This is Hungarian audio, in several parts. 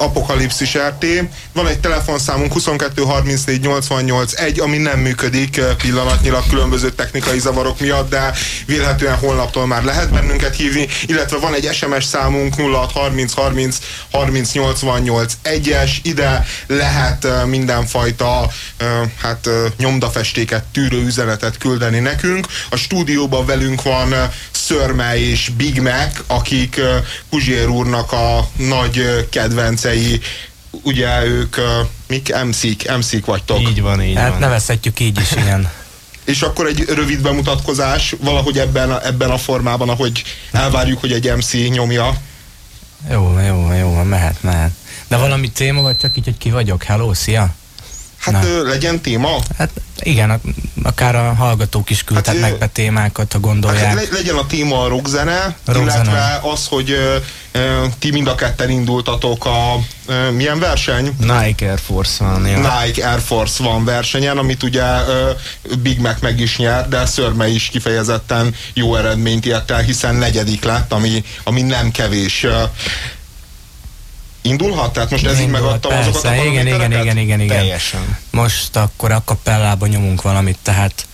Apokalipszis RT. Van egy telefonszámunk 22 34 88 1, ami nem működik eh, pillanatnyilag különböző technikai zavarok miatt, de vélhetően holnaptól már lehet bennünket hívni, illetve van egy SMS számunk 06 30 30 30 88 1-es, ide lehet eh, mindenfajta eh, hát nyomdafestéket tűrő üzenetet küldeni nekünk. A stúdióban velünk van Szörme és Big Mac, akik Puzsér úrnak a nagy kedvencei, ugye ők mik? MC-k, MC-k vagytok. Így van, így hát van. nevezhetjük így is, igen. És akkor egy rövid bemutatkozás, valahogy ebben a, ebben a formában, ahogy elvárjuk, hogy egy MC nyomja. Jó, jó, jó, mehet, mehet. De valami téma, vagy csak így, hogy ki vagyok? Hello, szia! Hát ö, legyen téma? Hát igen, akár a hallgatók is küldhetnek hát, be témákat, ha gondolják. Hát legyen a téma a rockzene, rock illetve az, hogy ö, ti mind a ketten indultatok a ö, milyen verseny? Nike Air Force van. Ja. Nike Air Force van versenyen, amit ugye ö, Big Mac meg is nyer, de Szörme is kifejezetten jó eredményt ért el, hiszen negyedik lett, ami, ami nem kevés. Indulhat? Tehát most ez így megadta azokat a igen, igen, igen, igen, igen. Teljesen. Most akkor a kapellába nyomunk valamit, tehát,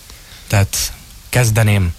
tehát kezdeném.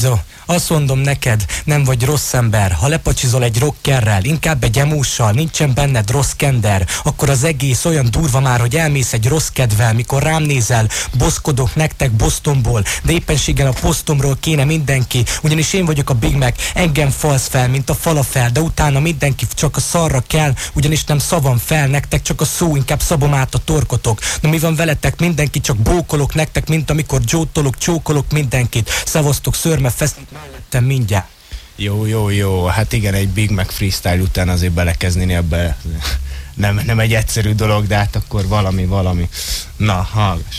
Zo, azt mondom neked, nem vagy rossz ember, ha lepacsizol egy rockerrel, inkább egy emússal, nincsen benned rossz kender, akkor az egész olyan durva már, hogy elmész egy rossz kedvel, mikor rám nézel, boszkodok nektek Bostonból, de éppenséggel a posztomról kéne mindenki, ugyanis én vagyok a Big Mac, engem falsz fel, mint a falafel, de utána mindenki csak a szarra kell, ugyanis nem szavam fel, nektek csak a szó, inkább szabom át a torkotok. Na mi van veletek, mindenki csak bókolok nektek, mint amikor jótolok, csókolok mindenkit. Szavaztok szörme fest mellettem mindjárt. Jó, jó, jó. Hát igen, egy Big Mac freestyle után azért belekezdeni ebbe nem, nem egy egyszerű dolog, de hát akkor valami, valami. Na, hallgass.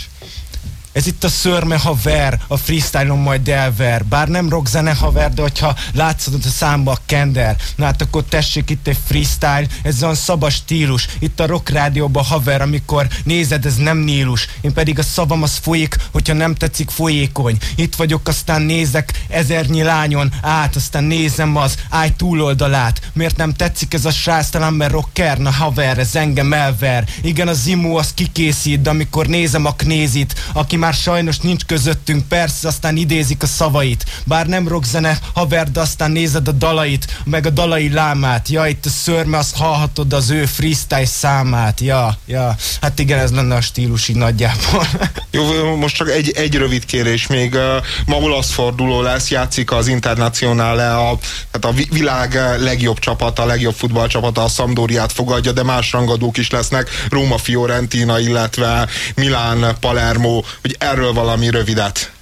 Ez itt a szörme haver, a freestyle-on majd elver. Bár nem rockzene haver, de hogyha látszod a számba a kender, na hát akkor tessék itt egy freestyle, ez olyan szabas stílus. Itt a rock rádióban haver, amikor nézed, ez nem nílus. Én pedig a szavam az folyik, hogyha nem tetszik folyékony. Itt vagyok, aztán nézek ezernyi lányon át, aztán nézem az áj túloldalát. Miért nem tetszik ez a srác, talán mert rocker, na haver, ez engem elver. Igen, az imó az kikészít, de amikor nézem a knézit, aki már sajnos nincs közöttünk, persze, aztán idézik a szavait. Bár nem rockzene, haver, de aztán nézed a dalait, meg a dalai lámát. Ja, itt a szörme, azt hallhatod az ő freestyle számát. Ja, ja. Hát igen, ez lenne a stílus így nagyjából. Jó, most csak egy, egy rövid kérés még. Ma olasz forduló lesz, játszik az Internacionale, a, hát a világ legjobb csapata, a legjobb futballcsapata, a Sampdoriát fogadja, de más rangadók is lesznek, Róma Fiorentina, illetve Milán, Palermo, hogy hogy erről valami rövidet.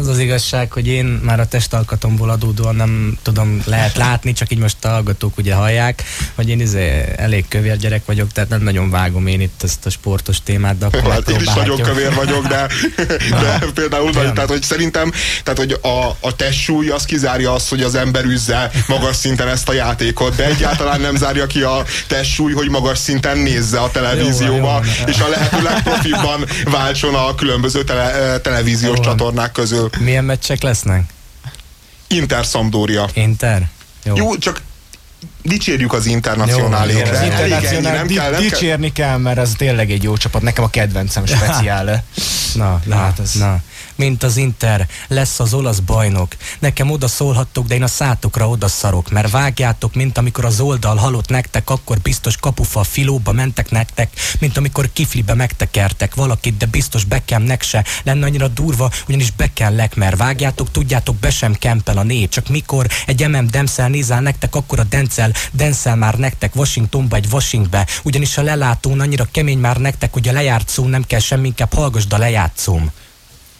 Az az igazság, hogy én már a testalkatomból adódóan nem tudom, lehet látni, csak így most a hallgatók ugye hallják, hogy én izé elég kövér gyerek vagyok, tehát nem nagyon vágom én itt ezt a sportos témát, de akkor hát én is nagyon kövér vagyok, de, de például, vagy, tehát hogy szerintem, tehát hogy a, a testsúly az kizárja azt, hogy az ember üzze magas szinten ezt a játékot, de egyáltalán nem zárja ki a testsúly, hogy magas szinten nézze a televízióba, jó, jó, és a lehető legprofibban váltson a különböző tele, televíziós jó, csatornák közül közül. Milyen meccsek lesznek? Inter Sampdoria. Inter? Jó. Jó, csak dicsérjük az internacionálét. Az internacionál di kell, dicsérni kell, mert az tényleg egy jó csapat. Nekem a kedvencem speciále. na, na, hát ez. na mint az Inter, lesz az olasz bajnok. Nekem oda szólhattok, de én a szátokra oda mert vágjátok, mint amikor az oldal halott nektek, akkor biztos kapufa filóba mentek nektek, mint amikor kiflibe megtekertek valakit, de biztos bekemnek se lenne annyira durva, ugyanis bekellek, mert vágjátok, tudjátok, be sem kempel a nép, csak mikor egy MM Demszel nézel nektek, akkor a Dencel, Dencel már nektek Washingtonba egy Washingbe, ugyanis a lelátón annyira kemény már nektek, hogy a lejárt szó nem kell semmi, inkább hallgasd a lejátszóm.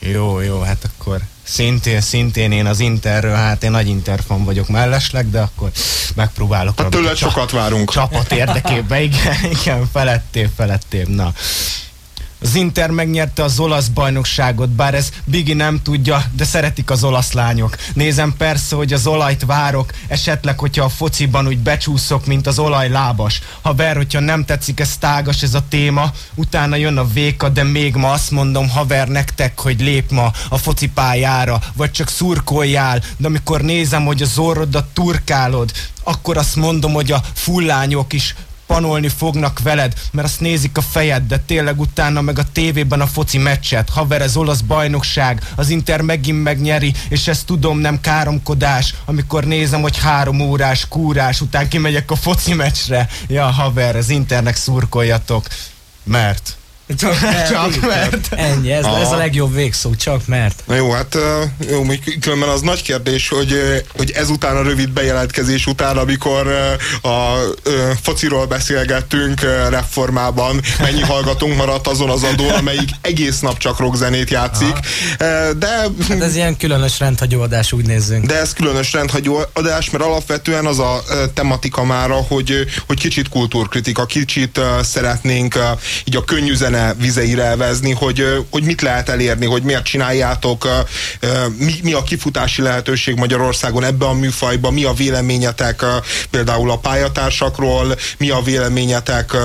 Jó, jó, hát akkor szintén, szintén én az Interről, hát én nagy Interfan vagyok mellesleg, de akkor megpróbálok. Hát tőled sokat várunk. Csapat érdekében, igen, igen, felettébb, felettébb, na. Az Inter megnyerte az olasz bajnokságot, bár ez Bigi nem tudja, de szeretik az olasz lányok. Nézem persze, hogy az olajt várok, esetleg, hogyha a fociban úgy becsúszok, mint az olaj lábas. Ha ver, hogyha nem tetszik ez tágas ez a téma, utána jön a véka, de még ma azt mondom haver nektek, hogy lép ma a focipályára, vagy csak szurkoljál, de amikor nézem, hogy az orrodat turkálod, akkor azt mondom, hogy a fullányok is panolni fognak veled, mert azt nézik a fejed, de tényleg utána meg a tévében a foci meccset. Haver, ez olasz bajnokság, az Inter megint megnyeri, és ezt tudom, nem káromkodás, amikor nézem, hogy három órás kúrás után kimegyek a foci meccsre. Ja, haver, az Internek szurkoljatok, mert... Csak mert. Csak mert. Ennyi, ez, ez a legjobb végszó, csak mert. Na jó, hát jó, különben az nagy kérdés, hogy, hogy ezután a rövid bejelentkezés után, amikor a fociról beszélgettünk reformában, mennyi hallgatunk maradt azon az adón, amelyik egész nap csak rockzenét játszik. Aha. De... Hát ez ilyen különös rendhagyó adás, úgy nézzünk. De ez különös rendhagyó adás, mert alapvetően az a tematika mára, hogy, hogy kicsit kultúrkritika, kicsit szeretnénk így a könnyű zene zene vizeire elvezni, hogy, hogy mit lehet elérni, hogy miért csináljátok, mi, mi a kifutási lehetőség Magyarországon ebbe a műfajba, mi a véleményetek például a pályatársakról, mi a véleményetek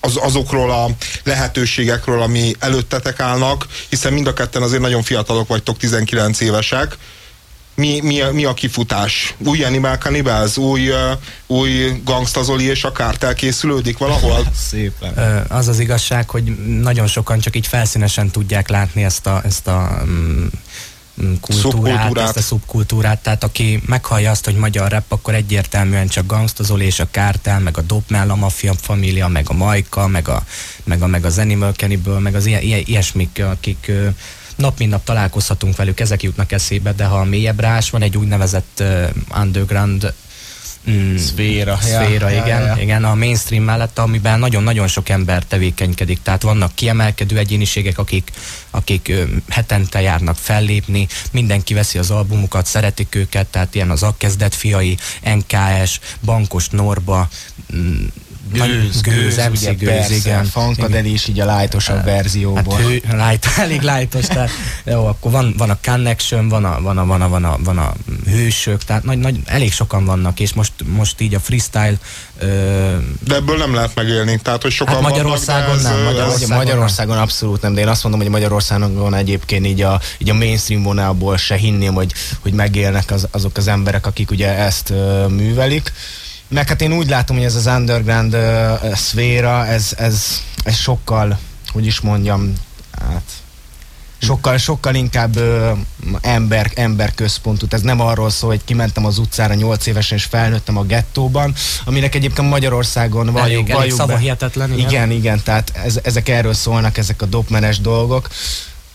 az, azokról a lehetőségekről, ami előttetek állnak, hiszen mind a ketten azért nagyon fiatalok vagytok, 19 évesek, mi, mi, a, mi a kifutás? Új Animal Cannibals? Új, új Gangsta Zoli és a kártel készülődik valahol? Szépen. Az az igazság, hogy nagyon sokan csak így felszínesen tudják látni ezt a, ezt a um, kultúrát, szubkultúrát. ezt a szubkultúrát, tehát aki meghallja azt, hogy magyar rap, akkor egyértelműen csak Gangsta Zoli és a Kártel, meg a Dopmel, a Mafia Família, meg a Majka, meg, a, meg, a, meg az Animal Cannibal, meg az ilyen, ilyesmik, akik nap mint nap találkozhatunk velük, ezek jutnak eszébe, de ha mélyebb rás van egy úgynevezett uh, underground Mm, szféra. Szféra, ja, igen, ja, ja. igen, a mainstream mellett, amiben nagyon-nagyon sok ember tevékenykedik, tehát vannak kiemelkedő egyéniségek, akik, akik ö, hetente járnak fellépni, mindenki veszi az albumukat, szeretik őket, tehát ilyen az Akkezdet fiai, NKS, Bankos Norba, mm, Gőz, gőz, gőz, ugye, gőz persze, igen. Funkadeli is így a lájtosabb hát, verzióból. Hát hő, light, elég lájtos, tehát jó, akkor van, van a Connection, van a, van a, van a, van a, van a hősök, tehát nagy, nagy, elég sokan vannak, és most, most így a freestyle Ö... De ebből nem lehet megélni, tehát hogy sokan hát Magyarországon vannak, nem, Magyarországon, Magyarországon nem. abszolút nem, de én azt mondom, hogy Magyarországon egyébként így a, így a mainstream vonalból se hinném, hogy, hogy megélnek az, azok az emberek, akik ugye ezt uh, művelik. Meg hát én úgy látom, hogy ez az underground uh, szféra, ez, ez, ez sokkal, hogy is mondjam, hát sokkal, sokkal inkább ö, ember, emberközpontú. Ez nem arról szól, hogy kimentem az utcára 8 évesen és felnőttem a gettóban, aminek egyébként Magyarországon valljuk, elég, valljuk elég hihetetlen, igen. igen, igen, tehát ez, ezek erről szólnak, ezek a dopmenes dolgok.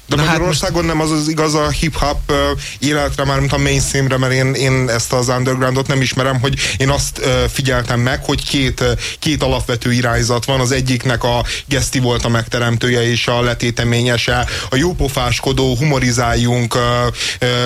De Na Magyarországon hát nem az az igaz a hip-hop uh, életre, már mint a mainstreamre, mert én, én ezt az undergroundot nem ismerem, hogy én azt figyeltem meg, hogy két, két alapvető irányzat van, az egyiknek a Geszti volt a megteremtője és a letéteményese, a jópofáskodó, humorizáljunk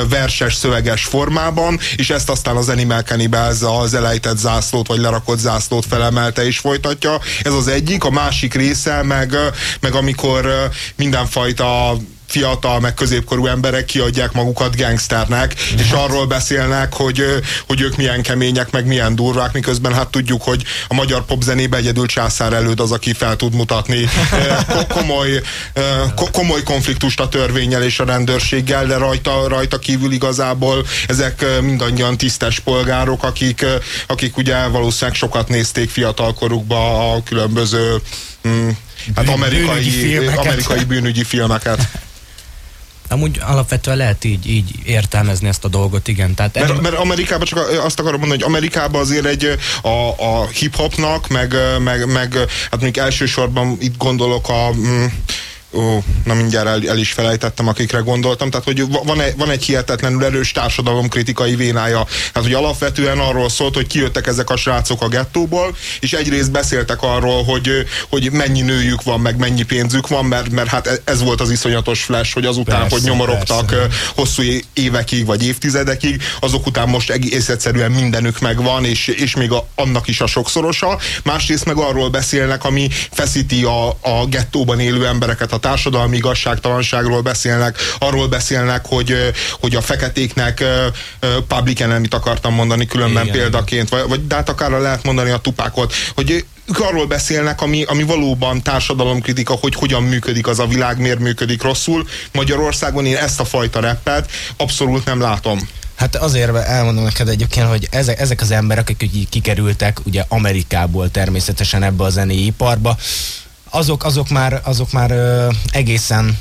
verses, szöveges formában, és ezt aztán az Animal Cannibals az elejtett zászlót, vagy lerakott zászlót felemelte és folytatja. Ez az egyik, a másik része, meg, meg amikor mindenfajta fiatal, meg középkorú emberek kiadják magukat gangsternek, és arról beszélnek, hogy, hogy ők milyen kemények, meg milyen durvák, miközben hát tudjuk, hogy a magyar popzenében egyedül császár előd az, aki fel tud mutatni komoly, komoly konfliktust a törvényel és a rendőrséggel, de rajta, rajta kívül igazából ezek mindannyian tisztes polgárok, akik, akik ugye valószínűleg sokat nézték fiatalkorukba a különböző mm, hát amerikai, amerikai bűnügyi filmeket. Amúgy alapvetően lehet így, így értelmezni ezt a dolgot, igen. Tehát mert, mert Amerikában csak azt akarom mondani, hogy Amerikában azért egy a, a hip-hopnak, meg, meg, meg hát még elsősorban itt gondolok a mm, ó, na mindjárt el, el is felejtettem, akikre gondoltam, tehát hogy van egy, van egy hihetetlenül erős társadalomkritikai vénája. Hát, hogy alapvetően arról szólt, hogy kijöttek ezek a srácok a gettóból, és egyrészt beszéltek arról, hogy, hogy mennyi nőjük van, meg mennyi pénzük van, mert, mert hát e, ez volt az iszonyatos flash, hogy azután, persze, hogy nyomorogtak persze. hosszú évekig, vagy évtizedekig, azok után most egész egyszerűen mindenük megvan, és, és még a, annak is a sokszorosa. Másrészt meg arról beszélnek, ami feszíti a, a gettóban élő embereket a társadalmi igazságtalanságról beszélnek, arról beszélnek, hogy, hogy a feketéknek public enemy-t akartam mondani különben Igen, példaként, vagy, vagy de hát akár lehet mondani a tupákot, hogy ők arról beszélnek, ami, ami valóban társadalomkritika, hogy hogyan működik az a világ, miért működik rosszul. Magyarországon én ezt a fajta reppet abszolút nem látom. Hát azért elmondom neked egyébként, hogy ezek, ezek az emberek, akik kikerültek ugye Amerikából természetesen ebbe a zenei iparba, azok, azok már, azok már ö, egészen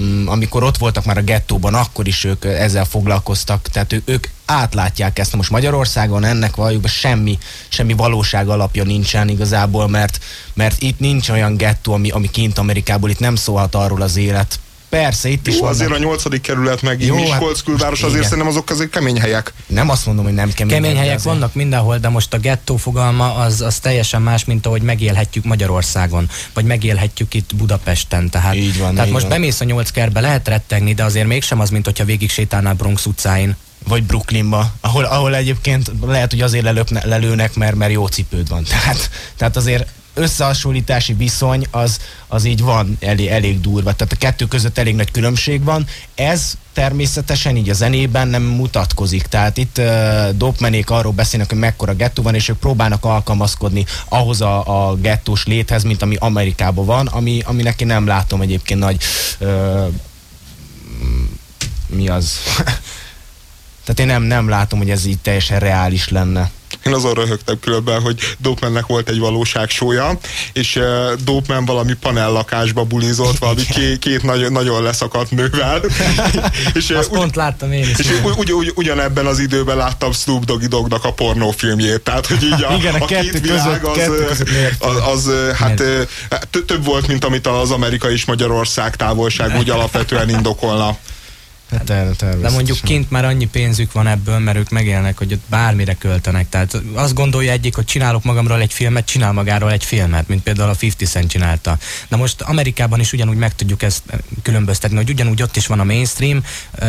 mm, amikor ott voltak már a gettóban, akkor is ők ezzel foglalkoztak, tehát ő, ők átlátják ezt. Most Magyarországon ennek valójában semmi, semmi valóság alapja nincsen igazából, mert, mert itt nincs olyan gettó, ami, ami kint Amerikából, itt nem szólhat arról az élet Persze, itt is van. azért a nyolcadik kerület meg Jó, Miskolc hát, külváros, azért igen. szerintem azok azért kemény helyek. Nem azt mondom, hogy nem kemény, kemény helyek azért. vannak mindenhol, de most a gettó fogalma az, az teljesen más, mint ahogy megélhetjük Magyarországon, vagy megélhetjük itt Budapesten. Tehát, így van, tehát így most van. bemész a nyolc kerbe, lehet rettegni, de azért mégsem az, mint hogyha végig sétálnál Bronx utcáin vagy Brooklynba, ahol, ahol egyébként lehet, hogy azért lelöpne, lelőnek, mert, mert jó cipőd van. Tehát, tehát azért összehasonlítási viszony az, az így van elég, elég durva. Tehát a kettő között elég nagy különbség van. Ez természetesen így a zenében nem mutatkozik. Tehát itt uh, dopmenék arról beszélnek, hogy mekkora gettó van, és ők próbálnak alkalmazkodni ahhoz a, a gettós léthez, mint ami Amerikában van, ami, aminek én nem látom egyébként nagy uh, mi az? Tehát én nem, nem látom, hogy ez így teljesen reális lenne. Én azon röhögtem különben, hogy Dopemannek volt egy valóságsója, és uh, Dopeman valami panellakásba bulizott, valami két, két nagy, nagyon leszakadt nővel. és, Azt ugy, pont láttam én is. És ugy, ugy, ugyanebben az időben láttam Snoop Doggy Dognak a pornófilmjét, tehát hogy így a, Igen, a, a két világ az, az, az, hát több volt, mint amit az Amerika és Magyarország távolság úgy alapvetően indokolna. Hát, de mondjuk kint már annyi pénzük van ebből, mert ők megélnek, hogy ott bármire költenek. Tehát azt gondolja egyik, hogy csinálok magamról egy filmet, csinál magáról egy filmet, mint például a 50 Cent csinálta. Na most Amerikában is ugyanúgy meg tudjuk ezt különböztetni, hogy ugyanúgy ott is van a mainstream,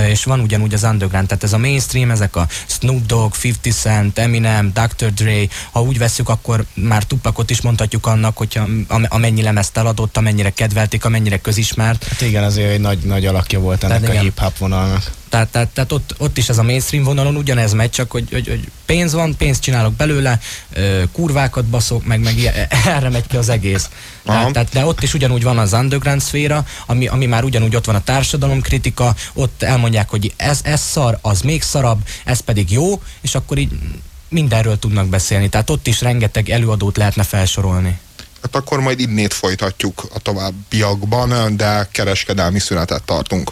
és van ugyanúgy az underground. Tehát ez a mainstream, ezek a Snoop Dogg, 50 Cent, Eminem, Dr. Dre, ha úgy veszük, akkor már Tupakot is mondhatjuk annak, hogyha amennyi lemezt eladott, amennyire kedvelték, amennyire közismert. Hát igen, azért egy nagy, nagy alakja volt ennek Tehát a hip-hop vonalnak. Tehát, tehát, tehát ott, ott is ez a mainstream vonalon ugyanez megy, csak hogy, hogy, hogy pénz van, pénzt csinálok belőle, kurvákat baszok, meg, meg ilyen, erre megy ki az egész. Tehát, tehát, de ott is ugyanúgy van az underground szféra, ami, ami már ugyanúgy ott van a társadalomkritika, ott elmondják, hogy ez, ez szar, az még szarabb, ez pedig jó, és akkor így mindenről tudnak beszélni. Tehát ott is rengeteg előadót lehetne felsorolni. Hát akkor majd innét folytatjuk a továbbiakban, de kereskedelmi szünetet tartunk.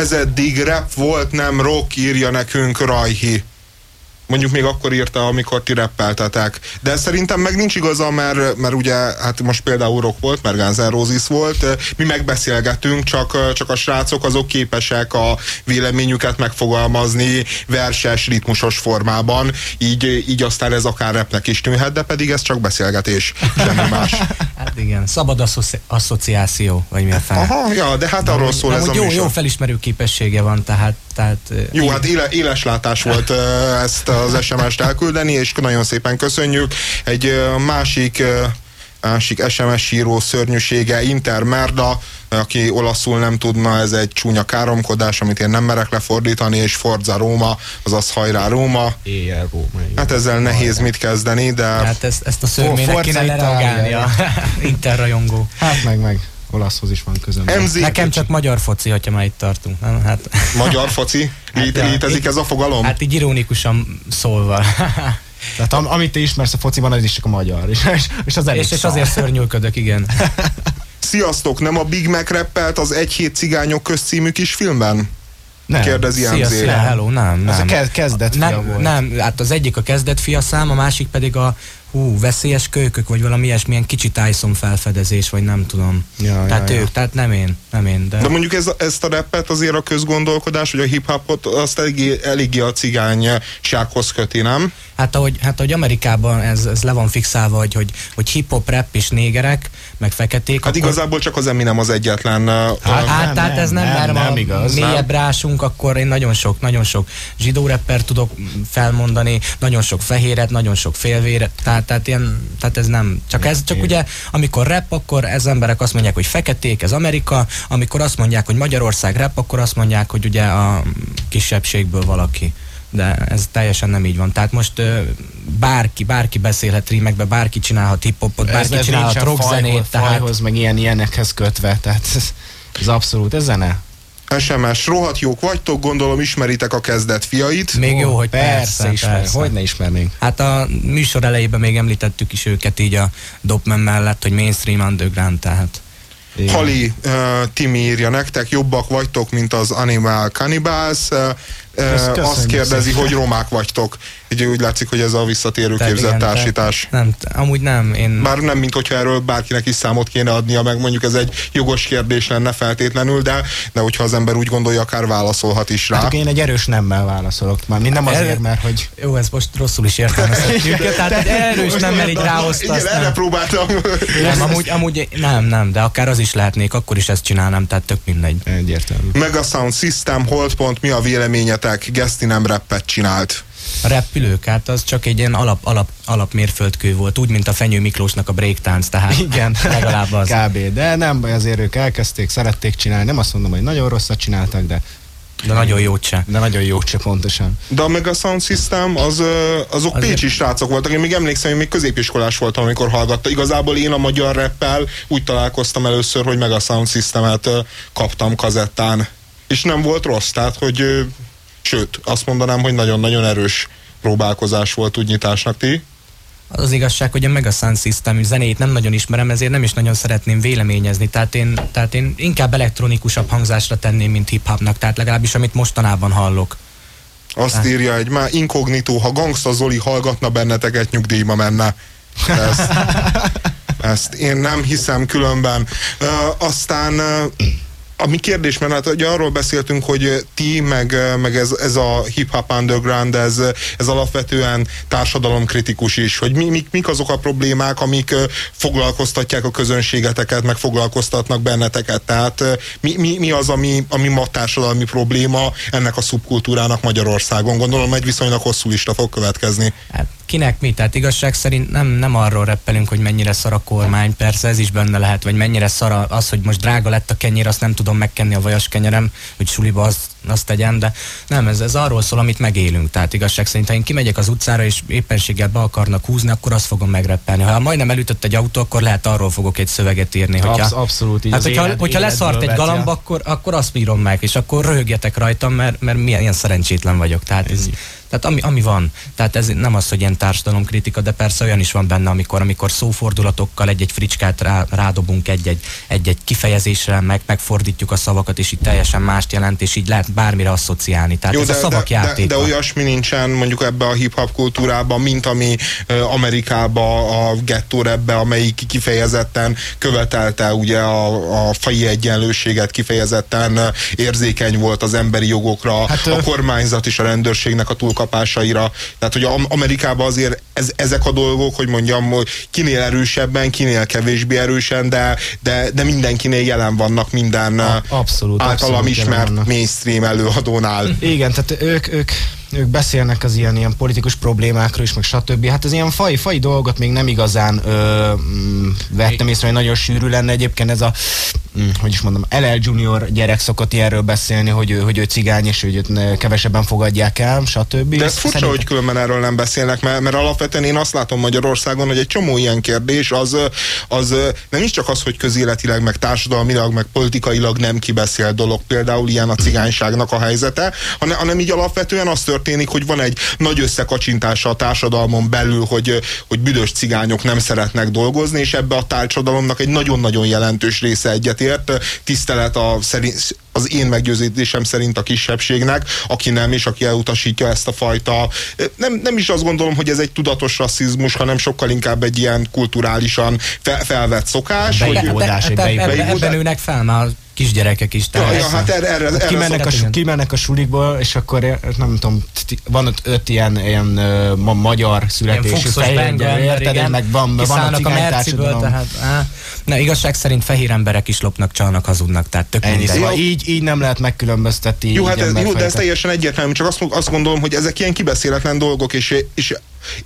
ez eddig rap volt, nem rock, írja nekünk Rajhi mondjuk még akkor írta, amikor ti reppeltetek. De szerintem meg nincs igaza, mert, mert ugye, hát most például rock volt, mert Guns N' Roses volt, mi megbeszélgetünk, csak, csak a srácok azok képesek a véleményüket megfogalmazni verses, ritmusos formában, így, így aztán ez akár repnek is tűnhet, de pedig ez csak beszélgetés, semmi más. Hát igen, szabad asszoci- asszociáció, vagy mi a fel. Aha, ja, de hát arról szól ez a jó, jó felismerő képessége van, tehát tehát, Jó, hát éle, éles látás volt ezt az SMS-t elküldeni, és nagyon szépen köszönjük. Egy másik másik SMS író szörnyűsége, Inter Merda, aki olaszul nem tudna, ez egy csúnya káromkodás, amit én nem merek lefordítani, és Forza Róma, azaz hajrá Róma. Éjjel Róma. Hát ezzel nehéz mit kezdeni, de... Hát ezt, ezt a szörmének kéne lereagálni a Inter rajongó. Hát meg, meg olaszhoz is van közöm. Nekem csak magyar foci, hogyha már itt tartunk. Nem? Hát... Magyar foci? Hát, Lé- létezik ez a fogalom? Hát így ironikusan szólva. Tehát am, amit te ismersz a fociban, az is csak a magyar. És, és, az és, és azért szörnyűködök, igen. Sziasztok, nem a Big Mac reppelt az Egy hét cigányok közcímű kis filmben? Nem. Kérdezi Szia, MZ. szia, hello, nem, nem. Ez a kezdet nem, fia volt. Nem, hát az egyik a kezdet fia szám, a másik pedig a, hú, veszélyes kölykök, vagy valami ilyesmilyen kicsi Tyson felfedezés, vagy nem tudom. Ja, tehát ja, ők, ja. tehát nem én, nem én. De, De mondjuk ez, ezt a rappet azért a közgondolkodás, hogy a hip-hopot azt eléggé, eléggé a cigánysághoz köti, nem? Hát ahogy, hát ahogy Amerikában ez, ez le van fixálva, hogy, hogy, hogy hip-hop, rap és négerek, meg feketék. Hát igazából csak az Eminem az egyetlen. Hát, Hát, hát Nem, tehát ez nem, nem, nem, nem, mert nem ha igaz, mélyebb rásunk, akkor én nagyon sok, nagyon sok zsidó rapper tudok felmondani, nagyon sok fehéret, nagyon sok félvéret, tehát, tehát, ilyen, tehát ez nem, csak ez, csak ugye, amikor rap, akkor ez emberek azt mondják, hogy feketék, ez Amerika, amikor azt mondják, hogy Magyarország rap, akkor azt mondják, hogy ugye a kisebbségből valaki. De ez teljesen nem így van. Tehát most ö, bárki, bárki beszélhet rímekbe, bárki csinálhat hip-hopot, bárki csinálhat nincsen rockzenét, fajhoz, tehát fajhoz, meg ilyen ilyenekhez kötve, tehát ez, ez abszolút, ez zene. SMS, rohadt jók vagytok, gondolom ismeritek a kezdet fiait. még jó, hogy persze, persze, ismer, persze. hogy ne ismernénk. Hát a műsor elejében még említettük is őket így a Dopman mellett, hogy mainstream underground, tehát Igen. Hali uh, Timi írja nektek, jobbak vagytok, mint az Animal Cannibals. Uh, uh, azt kérdezi, hogy romák vagytok. Így úgy látszik, hogy ez a visszatérő Te- képzett igen, társítás. nem, amúgy nem, én Bár nem, mint hogyha erről bárkinek is számot kéne adnia, meg mondjuk ez egy jogos kérdés lenne feltétlenül, de, de hogyha az ember úgy gondolja, akár válaszolhat is rá. Hát én egy erős nemmel válaszolok. Már nem azért, El- mert hogy jó, ez most rosszul is értelmezhetjük, tehát egy erős nem így ráhozta, Igen, erre próbáltam. nem, amúgy, amúgy nem, nem, de akár az is lehetnék, akkor is ezt csinálnám, tehát tök mindegy. egyértelmű. Mega Sound System, Holdpont, mi a véleményetek? Geszti nem rappet csinált. A repülők, hát az csak egy ilyen alap, alap, alap mérföldkő volt, úgy, mint a Fenyő Miklósnak a breaktánc, tehát Igen, legalább az. Kb. De nem baj, azért ők elkezdték, szerették csinálni. Nem azt mondom, hogy nagyon rosszat csináltak, de, De nagyon jót se. de nagyon jó se pontosan. De a Mega Sound System, az, azok Azért- pécsi srácok voltak. Én még emlékszem, én még középiskolás voltam, amikor hallgatta. Igazából én a magyar rappel úgy találkoztam először, hogy Mega Sound Systemet kaptam kazettán. És nem volt rossz, tehát hogy sőt, azt mondanám, hogy nagyon-nagyon erős próbálkozás volt úgy nyitásnak ti. Az az igazság, hogy a Mega Sound System zenét nem nagyon ismerem, ezért nem is nagyon szeretném véleményezni. Tehát én, tehát én inkább elektronikusabb hangzásra tenném, mint hip-hopnak, tehát legalábbis amit mostanában hallok. Azt Ah. írja egy már inkognitó, ha Gangsta Zoli hallgatna benneteket, nyugdíjba menne. Ezt, ezt én nem hiszem különben. Ö, aztán ö, ami kérdés, mert hát ugye arról beszéltünk, hogy ti, meg, meg ez, ez a hip-hop underground, ez, ez alapvetően társadalomkritikus is, hogy mi, mik, mik azok a problémák, amik foglalkoztatják a közönségeteket, meg foglalkoztatnak benneteket. Tehát mi, mi, mi az, ami, ami ma társadalmi probléma ennek a szubkultúrának Magyarországon? Gondolom egy viszonylag hosszú lista fog következni. Hát kinek mi? Tehát igazság szerint nem, nem arról reppelünk, hogy mennyire szar a kormány, persze ez is benne lehet, vagy mennyire szar az, hogy most drága lett a kenyér, azt nem tudom megkenni a vajas kenyerem, hogy suliba azt, azt tegyem, de nem, ez, ez arról szól, amit megélünk. Tehát igazság szerint, ha én kimegyek az utcára, és éppenséggel be akarnak húzni, akkor azt fogom megreppelni. Ha majdnem elütött egy autó, akkor lehet arról fogok egy szöveget írni. Hogyha, Absz- abszolút így Hát, hogyha, élet- hogyha leszart egy galamb, akkor, akkor azt írom meg, és akkor röhögjetek rajtam, mert, mert milyen ilyen szerencsétlen vagyok. Tehát, ez, tehát ami, ami van. Tehát ez nem az, hogy ilyen társadalomkritika, de persze olyan is van benne, amikor, amikor szófordulatokkal egy-egy fricskát rá, rádobunk egy-egy, egy-egy kifejezésre, meg megfordítjuk a szavakat, és így teljesen mást jelent, és így lehet bármire asszociálni. Tehát Jó, ez de, a szavak de, de, játéka. de olyasmi nincsen mondjuk ebbe a hip-hop kultúrában, mint ami ö, Amerikába a gettó ebbe, amelyik kifejezetten követelte ugye a, a fai egyenlőséget, kifejezetten érzékeny volt az emberi jogokra, Hát, a kormányzat és a rendőrségnek a túlkapásaira. Tehát, hogy Am- Amerikában azért ez, ezek a dolgok, hogy mondjam, hogy kinél erősebben, kinél kevésbé erősen, de, de, de mindenkinél jelen vannak minden A- abszolút, általam abszolút ismert mainstream előadónál. Igen, tehát ők, ők, ők beszélnek az ilyen, ilyen politikus problémákról is, meg stb. Hát az ilyen fai, fai dolgot még nem igazán ö, mm, vettem észre, hogy nagyon sűrű lenne. Egyébként ez a, mm, hogy is mondom, LL Junior gyerek szokott ilyenről beszélni, hogy ő, hogy ő cigány, és hogy őt kevesebben fogadják el, stb. De ez furcsa, Szerintem- hogy különben erről nem beszélnek, mert, mert alapvetően én azt látom Magyarországon, hogy egy csomó ilyen kérdés az, az nem is csak az, hogy közéletileg, meg társadalmilag, meg politikailag nem kibeszélt dolog, például ilyen a cigányságnak a helyzete, hanem, hanem így alapvetően az történik, hogy van egy nagy összekacsintása a társadalmon belül, hogy, hogy büdös cigányok nem szeretnek dolgozni, és ebbe a társadalomnak egy nagyon-nagyon jelentős része egyetért, tisztelet a szerint, az én meggyőződésem szerint a kisebbségnek, aki nem, és aki elutasítja ezt a fajta. Nem, nem is azt gondolom, hogy ez egy tudatos rasszizmus, hanem sokkal inkább egy ilyen kulturálisan fel, felvett szokás. Beigódás, hogy, egy ebben, ebben nőnek fel már kisgyerekek is. Ja, ja, hát erre, erre, erre kimennek, a, kimennek a sulikból, és akkor nem tudom, van ott öt ilyen, ilyen ma, magyar születésű fehér érted? Meg van, van a, a merciből, tehát á, na, igazság szerint fehér emberek is lopnak, csalnak, hazudnak, tehát tök Ennyi, szóval így, így nem lehet megkülönböztetni. Jó, hát ez, jó, de ez teljesen egyértelmű, csak azt, azt gondolom, hogy ezek ilyen kibeszéletlen dolgok, és, és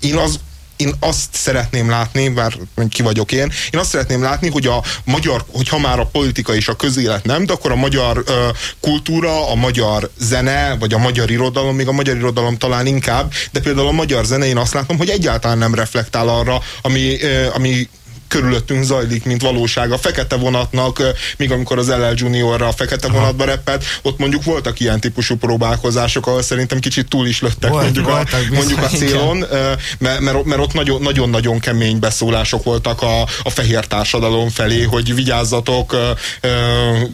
én az én azt szeretném látni, bár ki vagyok én, én azt szeretném látni, hogy a magyar, hogyha már a politika és a közélet nem, de akkor a magyar ö, kultúra, a magyar zene, vagy a magyar irodalom, még a magyar irodalom talán inkább, de például a magyar zene, én azt látom, hogy egyáltalán nem reflektál arra, ami, ö, ami körülöttünk zajlik, mint valóság. A fekete vonatnak, még amikor az LL Juniorra a fekete Aha. vonatba reppelt, ott mondjuk voltak ilyen típusú próbálkozások, ahol szerintem kicsit túl is löttek Volt, mondjuk, a, mondjuk a célon, mert, mert, mert ott nagyon-nagyon kemény beszólások voltak a, a fehér társadalom felé, hogy vigyázzatok,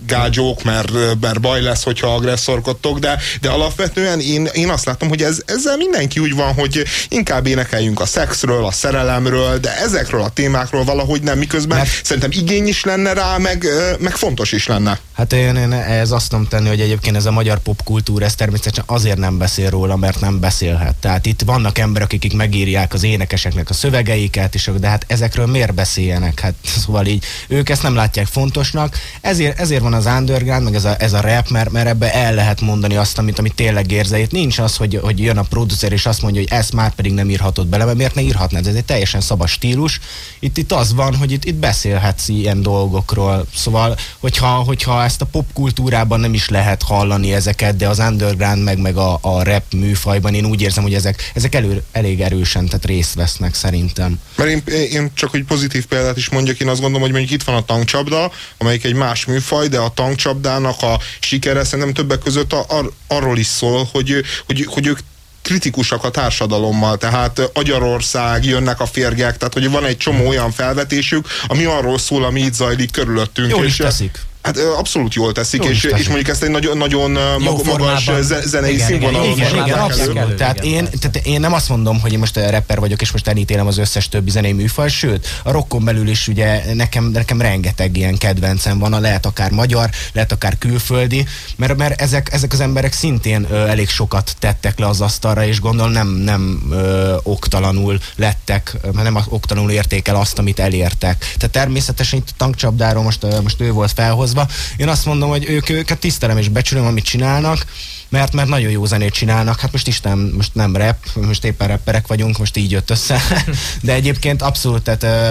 gágyók, mert, mert baj lesz, hogyha agresszorkodtok, de, de alapvetően én, én azt látom, hogy ez, ezzel mindenki úgy van, hogy inkább énekeljünk a szexről, a szerelemről, de ezekről a témákról valahogy hogy nem, miközben Mert... szerintem igény is lenne rá, meg, meg fontos is lenne. Hát én, én ez azt tudom tenni, hogy egyébként ez a magyar popkultúra, ez természetesen azért nem beszél róla, mert nem beszélhet. Tehát itt vannak emberek, akik megírják az énekeseknek a szövegeiket, és, de hát ezekről miért beszéljenek? Hát szóval így ők ezt nem látják fontosnak. Ezért, ezért van az underground, meg ez a, ez a rap, mert, mert ebbe el lehet mondani azt, amit, amit tényleg érzel. Itt nincs az, hogy, hogy jön a producer és azt mondja, hogy ezt már pedig nem írhatod bele, mert miért ne írhatnád? Ez egy teljesen szabad stílus. Itt, itt az van, hogy itt, itt beszélhetsz ilyen dolgokról. Szóval, hogyha, hogyha ezt a popkultúrában nem is lehet hallani ezeket, de az underground meg, meg a, a rap műfajban én úgy érzem, hogy ezek, ezek elő, elég erősen tehát részt vesznek szerintem. Mert én, én csak egy pozitív példát is mondjak, én azt gondolom, hogy mondjuk itt van a tankcsapda, amelyik egy más műfaj, de a tankcsapdának a sikere szerintem többek között a, ar, arról is szól, hogy, hogy, hogy ők kritikusak a társadalommal, tehát Agyarország, jönnek a férgek, tehát hogy van egy csomó olyan felvetésük, ami arról szól, ami itt zajlik körülöttünk. Jól és, is teszik. Hát abszolút jól teszik, jól és, és mondjuk ezt egy nagyon, nagyon magas zenei igen, színvonalon igen, igen, igen, abszolút. Elő. Tehát, igen, én, tehát én nem azt mondom, hogy én most rapper vagyok, és most elítélem az összes többi zenei műfaj, sőt, a rockon belül is ugye nekem, nekem rengeteg ilyen kedvencem van, lehet akár magyar, lehet akár külföldi, mert, mert ezek, ezek az emberek szintén ö, elég sokat tettek le az asztalra, és gondolom nem, nem ö, oktalanul lettek, nem oktalanul érték el azt, amit elértek. Tehát természetesen itt a tankcsapdáról most, most ő volt felhoz hozva. Én azt mondom, hogy ők őket tisztelem és becsülöm, amit csinálnak, mert, mert nagyon jó zenét csinálnak. Hát most Isten, most nem rap, most éppen rapperek vagyunk, most így jött össze. De egyébként abszolút, tehát,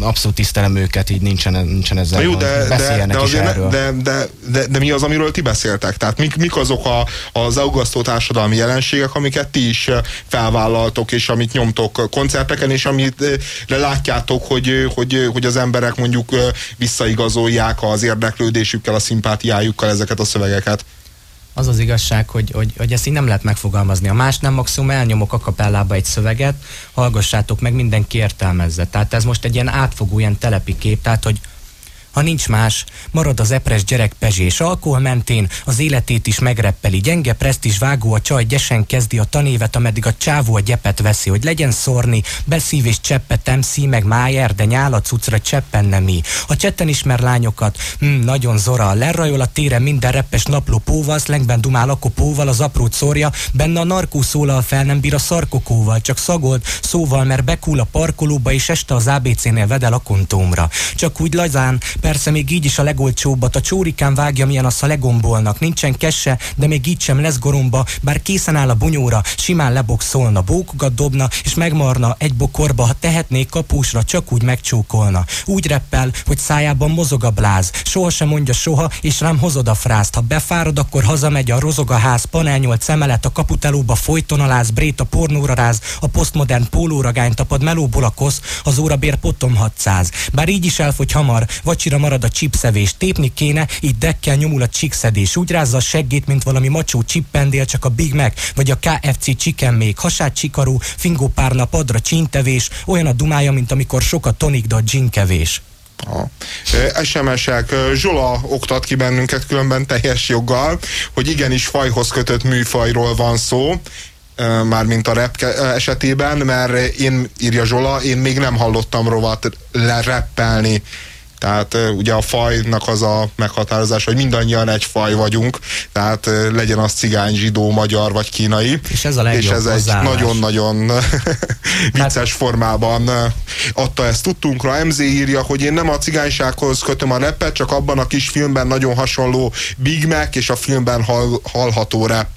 abszolút tisztelem őket, így nincsen, nincsen ezzel. jó, de, de, de, is erről. De, de, de, de, mi az, amiről ti beszéltek? Tehát mik, mik azok a, az augasztó társadalmi jelenségek, amiket ti is felvállaltok, és amit nyomtok koncerteken, és amit látjátok, hogy, hogy, hogy az emberek mondjuk visszaigazolják az érdeklődésükkel, a szimpátiájukkal ezeket a szövegeket? Az az igazság, hogy, hogy, hogy ezt így nem lehet megfogalmazni. A más nem maximum elnyomok a kapellába egy szöveget, hallgassátok meg, mindenki értelmezze. Tehát ez most egy ilyen átfogó, ilyen telepi kép, tehát hogy ha nincs más, marad az epres gyerek pezsés alkohol mentén, az életét is megreppeli. Gyenge is vágó a csaj gyesen kezdi a tanévet, ameddig a csávó a gyepet veszi, hogy legyen szorni, beszív és cseppet MC, meg májer, de nyál a cucra cseppen nem mi. A csetten ismer lányokat, hm, nagyon zora, lerajol a tére minden reppes napló póval, szlengben dumál a kopóval, az aprót szórja, benne a narkó szólal fel, nem bír a szarkokóval, csak szagolt szóval, mert bekúl a parkolóba, és este az ABC-nél vedel a kontómra. Csak úgy lazán, Persze még így is a legolcsóbbat, a csórikán vágja, milyen a legombolnak. Nincsen kesse, de még így sem lesz goromba, bár készen áll a bunyóra, simán lebokszolna, bókokat dobna, és megmarna egy bokorba, ha tehetnék kapusra, csak úgy megcsókolna. Úgy reppel, hogy szájában mozog a bláz, soha sem mondja soha, és rám hozod a frászt. Ha befárad, akkor hazamegy a rozog a ház, panelnyolt szemelet, a kaputelóba folyton aláz, brét a pornóra ráz, a posztmodern pólóragány tapad melóból a kosz, az órabér potom 600. Bár így is elfogy hamar, vacsira marad a csipszevés. Tépni kéne, így dekkel nyomul a csíkszedés. Úgy rázza a seggét, mint valami macsó csippendél, csak a Big Mac, vagy a KFC chicken még. Hasát csikarú, fingó párna, padra csíntevés, olyan a dumája, mint amikor sokat tonik, de a gin kevés. SMS-ek. Zsola oktat ki bennünket különben teljes joggal, hogy igenis fajhoz kötött műfajról van szó, mármint a rap esetében, mert én, írja Zsola, én még nem hallottam rovat lereppelni. Tehát ugye a fajnak az a meghatározás, hogy mindannyian egy faj vagyunk, tehát legyen az cigány, zsidó, magyar vagy kínai. És ez a legjobb És ez egy nagyon-nagyon vicces hát... formában adta ezt tudtunkra. MZ írja, hogy én nem a cigánysághoz kötöm a repet, csak abban a kis filmben nagyon hasonló Big Mac és a filmben hall, hallható rap.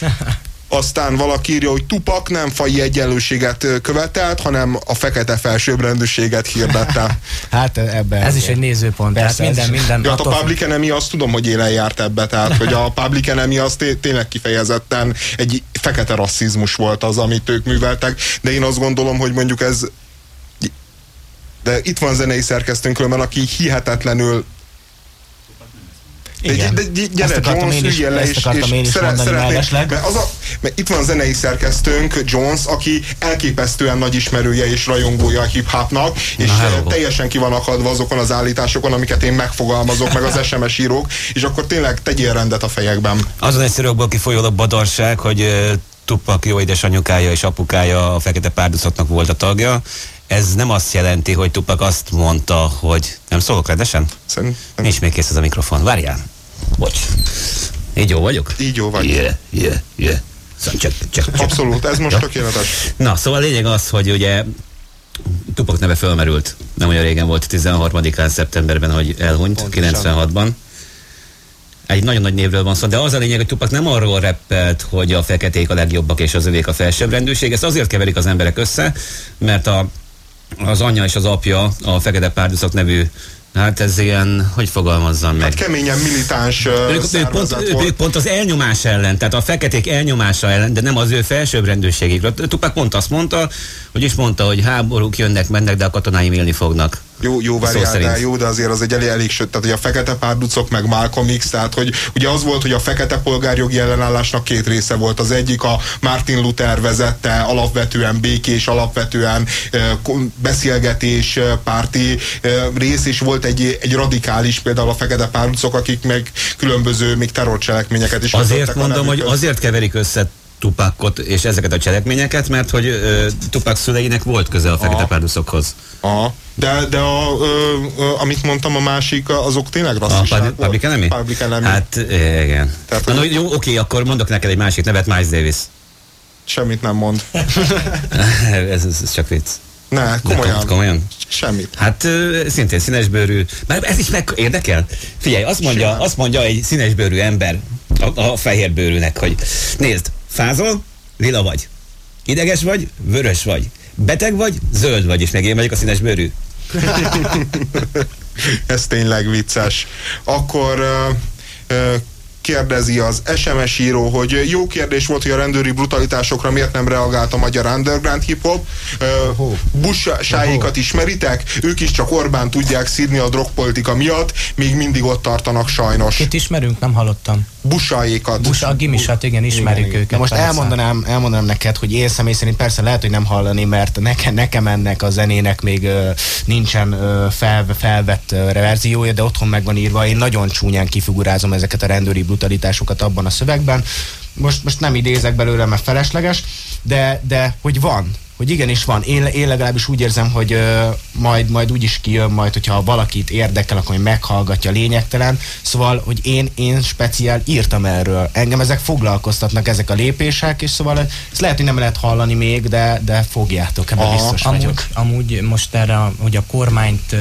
aztán valaki írja, hogy Tupak nem faji egyenlőséget követelt, hanem a fekete felsőbbrendűséget hirdette. hát ebben. Ez is egy nézőpont. Persze, tehát minden, minden. Ja, hát a Public Enemy azt tudom, hogy élen járt ebbe, tehát hogy a Public Enemy az tényleg kifejezetten egy fekete rasszizmus volt az, amit ők műveltek, de én azt gondolom, hogy mondjuk ez de itt van zenei szerkesztőnk, aki hihetetlenül igen. De, de gyere, ezt Jones, én is, le, ezt akartam és, én is mondani mert, az a, mert itt van zenei szerkesztőnk, Jones, aki elképesztően nagy ismerője és rajongója a hip-hopnak, és Na, hello. teljesen ki van akadva azokon az állításokon, amiket én megfogalmazok, meg az SMS írók, és akkor tényleg tegyél rendet a fejekben. Azon egyszerűből kifolyó a badarság, hogy Tupak jó édesanyukája és apukája a Fekete Párducotnak volt a tagja, ez nem azt jelenti, hogy Tupak azt mondta, hogy nem szólok rendesen? Szerintem. Nincs még kész ez a mikrofon. Várjál. Bocs. Így jó vagyok? Így jó vagy. Yeah, yeah, yeah. Szóval csak, csak, csak. Abszolút, ez most tökéletes. Na, szóval a lényeg az, hogy ugye Tupak neve fölmerült. Nem olyan régen volt, 13-án szeptemberben, hogy elhunyt, 96-ban. Egy nagyon nagy névről van szó, de az a lényeg, hogy Tupak nem arról reppelt, hogy a feketék a legjobbak és az övék a felsőbbrendűség. Ezt azért keverik az emberek össze, mert a, az anyja és az apja a Fekete Párducok nevű Hát ez ilyen, hogy fogalmazzam meg? Hát keményen militáns ők, ők, pont, volt. ők pont az elnyomás ellen, tehát a feketék elnyomása ellen, de nem az ő felsőbbrendűségükről. Tupak pont azt mondta, hogy is mondta, hogy háborúk jönnek, mennek, de a katonáim élni fognak. Jó, jó de jó, de azért az egy elég, elég söt, tehát hogy a fekete párducok meg Malcolm X, tehát hogy ugye az volt, hogy a fekete polgárjogi ellenállásnak két része volt. Az egyik a Martin Luther vezette alapvetően békés, alapvetően beszélgetés párti rész, és volt egy, egy radikális, például a fekete párducok, akik meg különböző még terrorcselekményeket is Azért mondom, hogy azért keverik össze Tupakot és ezeket a cselekményeket, mert hogy uh, Tupak szüleinek volt köze a fekete párduszokhoz. Aha. De, de a, ö, ö, amit mondtam, a másik, azok tényleg rasszisták A Public Enemy? Public Enemy. Hát igen. Tehát, Na, no, jó, oké, akkor mondok neked egy másik nevet, Miles Davis. Semmit nem mond. ez, ez, ez csak vicc. Ne, komolyan. De, komolyan? Semmit. Hát szintén színesbőrű. Már ez is meg érdekel? Figyelj, azt mondja, azt mondja egy színesbőrű ember a, a fehérbőrűnek, hogy nézd, fázol, lila vagy. Ideges vagy, vörös vagy. Beteg vagy, zöld vagy, és meg én vagyok a színes bőrű. Ez tényleg vicces. Akkor uh, uh, kérdezi az SMS író, hogy jó kérdés volt, hogy a rendőri brutalitásokra miért nem reagált a magyar underground hip-hop. Uh, Busáikat ismeritek? Ők is csak Orbán tudják szídni a drogpolitika miatt, még mindig ott tartanak sajnos. Kit ismerünk? Nem hallottam. Busáékat. Busa, a gimisat, igen, ismerjük igen, őket. Most elmondanám, elmondanám neked, hogy én személy szerint persze lehet, hogy nem hallani, mert nekem, nekem ennek a zenének még uh, nincsen uh, fel, felvett uh, verziója, de otthon meg van írva. Én nagyon csúnyán kifigurázom ezeket a rendőri brutalitásokat abban a szövegben. Most, most nem idézek belőle, mert felesleges, de, de hogy van, hogy igenis van. Én, én legalábbis úgy érzem, hogy ö, majd, majd úgy is kijön majd, hogyha valakit érdekel, akkor meghallgatja lényegtelen. Szóval, hogy én, én speciál írtam erről. Engem ezek foglalkoztatnak, ezek a lépések, és szóval ezt lehet, hogy nem lehet hallani még, de, de fogjátok, ebben Aha, biztos amúgy, vagyok. Amúgy most erre, hogy a kormányt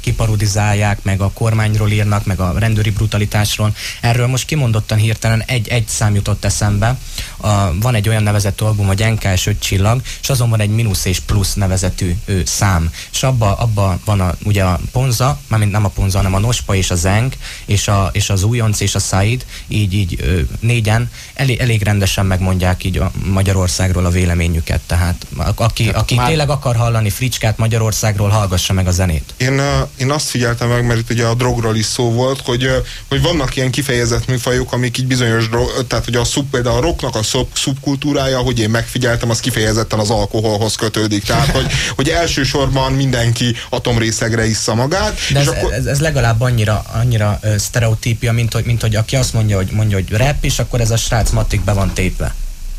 kiparodizálják, meg a kormányról írnak, meg a rendőri brutalitásról, erről most kimondottan hirtelen egy, egy szám jutott eszembe. A, van egy olyan nevezett album, hogy NKS 5 csillag, és azon van egy mínusz és plusz nevezetű ő, szám, és abba, abba van a, ugye a ponza, mármint nem a ponza, hanem a nospa és a zeng, és, a, és az újonc és a said, így, így ö, négyen, elég, elég rendesen megmondják így a Magyarországról a véleményüket, tehát aki, tehát aki már... tényleg akar hallani fricskát Magyarországról, hallgassa meg a zenét. Én, én azt figyeltem meg, mert itt ugye a drogról is szó volt, hogy, hogy vannak ilyen kifejezett műfajok, amik így bizonyos drog, tehát hogy a szub, például a rocknak a szub, szubkultúrája, hogy én megfigyeltem, az kifejezetten az alkoholhoz kötődik. Tehát, hogy, hogy elsősorban mindenki atomrészegre issza magát. De és ez, akkor, ez, ez, legalább annyira, annyira sztereotípia, mint hogy, mint hogy aki azt mondja, hogy mondja, hogy rap, és akkor ez a srác matik be van tépve.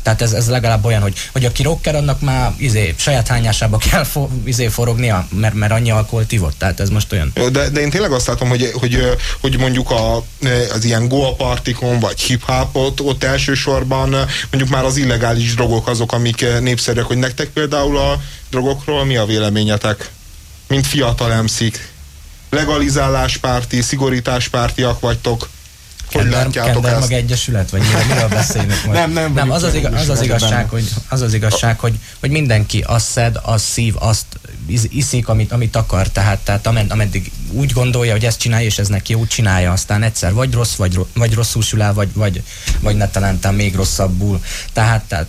Tehát ez, ez legalább olyan, hogy, hogy aki rocker, annak már izé, saját hányásába kell fo, izé forognia, mert, mert annyi alkoholt ivott. Tehát ez most olyan. De, de én tényleg azt látom, hogy, hogy, hogy mondjuk a, az ilyen goa partikon, vagy hip-hopot, ott elsősorban mondjuk már az illegális drogok azok, amik népszerűek, hogy nektek például a drogokról mi a véleményetek? Mint fiatal emszik. Legalizáláspárti, szigorításpártiak vagytok hogy látjátok Kender ezt? Egyesület, vagy mire, miről beszélnek most? nem, nem, nem az, az, igaz, az, az igazság, hogy, az az igazság, hogy, hogy mindenki azt szed, azt szív, azt iszik, amit, amit akar, tehát, tehát ameddig úgy gondolja, hogy ezt csinálja, és ez neki úgy csinálja, aztán egyszer vagy rossz, vagy, vagy rosszul sül el, vagy, vagy, vagy ne talán még rosszabbul. Tehát, tehát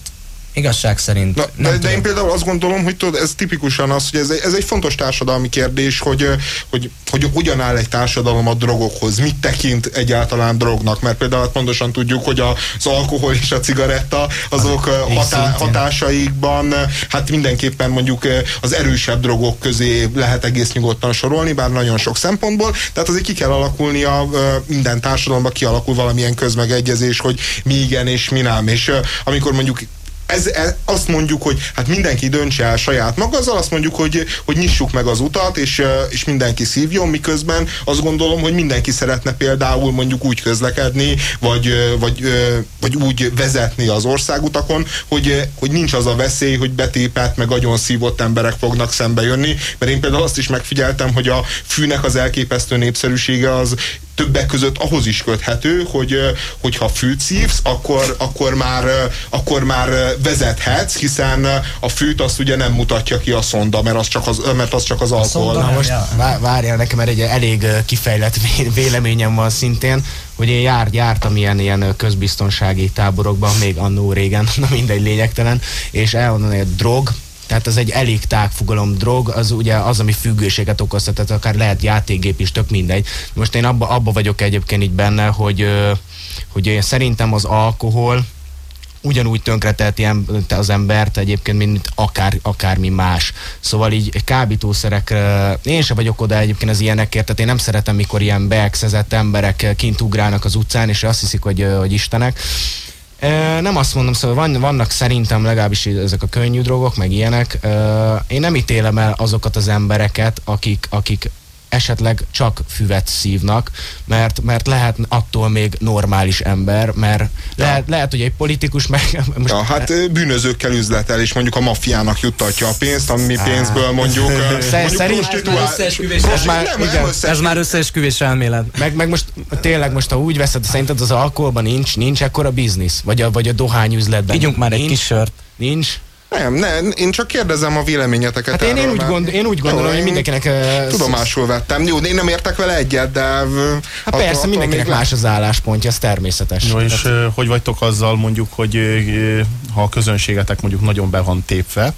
Igazság szerint. Na, nem de, de én például azt gondolom, hogy tudod, ez tipikusan az, hogy ez egy, ez egy fontos társadalmi kérdés, hogy, hogy, hogy hogyan áll egy társadalom a drogokhoz, mit tekint egyáltalán drognak, mert például pontosan tudjuk, hogy az alkohol és a cigaretta azok hatá, hatásaikban hát mindenképpen mondjuk az erősebb drogok közé lehet egész nyugodtan sorolni, bár nagyon sok szempontból, tehát azért ki kell alakulni a minden társadalomban kialakul valamilyen közmegegyezés, hogy mi igen és mi nem, és amikor mondjuk ez, ez, azt mondjuk, hogy hát mindenki döntse el saját maga, azzal azt mondjuk, hogy, hogy nyissuk meg az utat, és, és mindenki szívjon, miközben azt gondolom, hogy mindenki szeretne például mondjuk úgy közlekedni, vagy, vagy, vagy úgy vezetni az országutakon, hogy, hogy nincs az a veszély, hogy betépett, meg agyon szívott emberek fognak szembe jönni, mert én például azt is megfigyeltem, hogy a fűnek az elképesztő népszerűsége az többek között ahhoz is köthető, hogy hogyha fűt szívsz, akkor, akkor, már, akkor már vezethetsz, hiszen a fűt azt ugye nem mutatja ki a szonda, mert az csak az, mert az, csak az alkohol. Na most várjál, nekem mert egy elég kifejlett véleményem van szintén, hogy én jár, jártam ilyen, ilyen közbiztonsági táborokban, még annó régen, na mindegy lényegtelen, és elmondani, hogy drog, tehát ez egy elég tágfogalom drog, az ugye az, ami függőséget okozhat, tehát akár lehet játékgép is, tök mindegy. Most én abba, abba vagyok egyébként így benne, hogy, hogy én szerintem az alkohol, ugyanúgy tönkretelt ilyen az embert egyébként, mint akár, akármi más. Szóval így kábítószerek, én sem vagyok oda egyébként az ilyenekért, tehát én nem szeretem, mikor ilyen beexezett emberek kint ugrálnak az utcán, és azt hiszik, hogy, hogy istenek. Nem azt mondom, szóval van, vannak szerintem legalábbis ezek a könnyű drogok, meg ilyenek. Én nem ítélem el azokat az embereket, akik, akik esetleg csak füvet szívnak, mert, mert lehet attól még normális ember, mert ja. lehet, lehet, hogy egy politikus meg... Most ja, hát bűnözőkkel üzletel, és mondjuk a maffiának juttatja a pénzt, ami pénzből mondjuk... Szerint ez már, igen, ez már összeesküvés elmélet. Meg, meg most tényleg most, ha úgy veszed, szerinted az alkoholban nincs, nincs ekkora biznisz? Vagy a, vagy a dohányüzletben? Ígyunk már egy nincs, kis sört. Nincs? Nem, nem, én csak kérdezem a véleményeteket. Hát én, én, úgy, gond, én úgy gondolom, jó, hogy mindenkinek... Uh, tudomásul vettem. Jó, én nem értek vele egyet, de... Hát attól, persze, attól mindenkinek más az álláspontja, ez természetes. Jó, és uh, hogy vagytok azzal mondjuk, hogy uh, ha a közönségetek mondjuk nagyon be van tépve,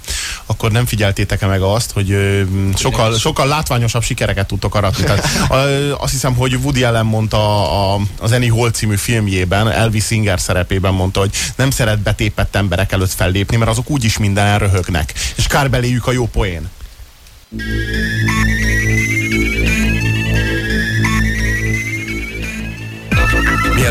akkor nem figyeltétek-e meg azt, hogy sokkal, sokkal látványosabb sikereket tudtok aratni. Tehát, azt hiszem, hogy Woody Allen mondta a, az Annie Hall című filmjében, Elvis Singer szerepében mondta, hogy nem szeret betépett emberek előtt fellépni, mert azok úgyis minden röhögnek. És kár beléjük a jó poén.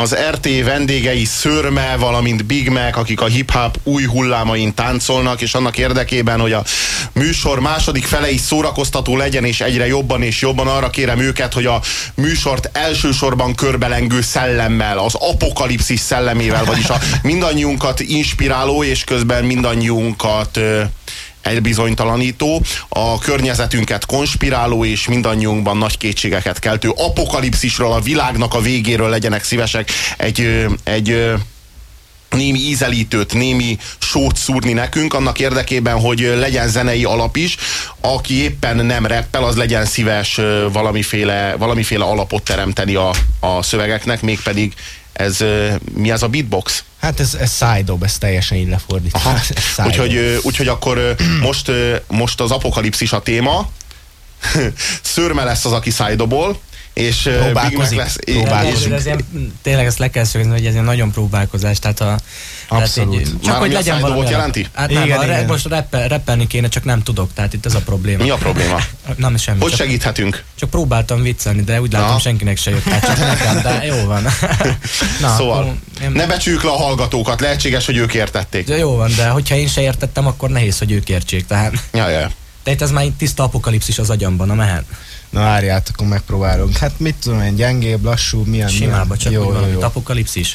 Az RT vendégei Szörme, valamint Big Mac, akik a hip-hop új hullámain táncolnak, és annak érdekében, hogy a műsor második fele is szórakoztató legyen, és egyre jobban és jobban arra kérem őket, hogy a műsort elsősorban körbelengő szellemmel, az apokalipszis szellemével, vagyis a mindannyiunkat inspiráló, és közben mindannyiunkat elbizonytalanító, a környezetünket konspiráló és mindannyiunkban nagy kétségeket keltő apokalipszisről, a világnak a végéről legyenek szívesek egy, egy némi ízelítőt, némi sót szúrni nekünk, annak érdekében, hogy legyen zenei alap is. Aki éppen nem reppel, az legyen szíves valamiféle, valamiféle alapot teremteni a, a szövegeknek, mégpedig ez mi ez a beatbox? Hát ez, ez szájdob, ez teljesen így lefordítva. Aha. Úgyhogy, úgyhogy akkor most, most az apokalipszis a téma, szörme lesz az, aki szájdobol, és ö, Big Mac Próbálkozik. lesz. Próbálkozik. Ez, ez ilyen, tényleg ezt le kell szögezni, hogy ez egy nagyon próbálkozás. Tehát a, Abszolút. Tehát így, Már csak hogy a legyen valami. jelenti? Hát nem, Igen, a, igen. most rappel, rappelni kéne, csak nem tudok, tehát itt ez a probléma. Mi a probléma? Nem, semmi. Hogy csak, segíthetünk? csak próbáltam viccelni, de úgy látom Na. senkinek se jött. Hát csak nekem, de jó van. Na, Szóval, akkor én- ne becsüljük le a hallgatókat, lehetséges, hogy ők értették. de jó van, de hogyha én se értettem, akkor nehéz, hogy ők értsék. Tehát, Ja, ja. de itt ez már tiszta apokalipszis az agyamban, na mehet. Na várját, akkor megpróbálunk. Hát mit tudom én, gyengébb, lassú, milyen... Simába, csak jó, úgy jó, jó. apokalipszis.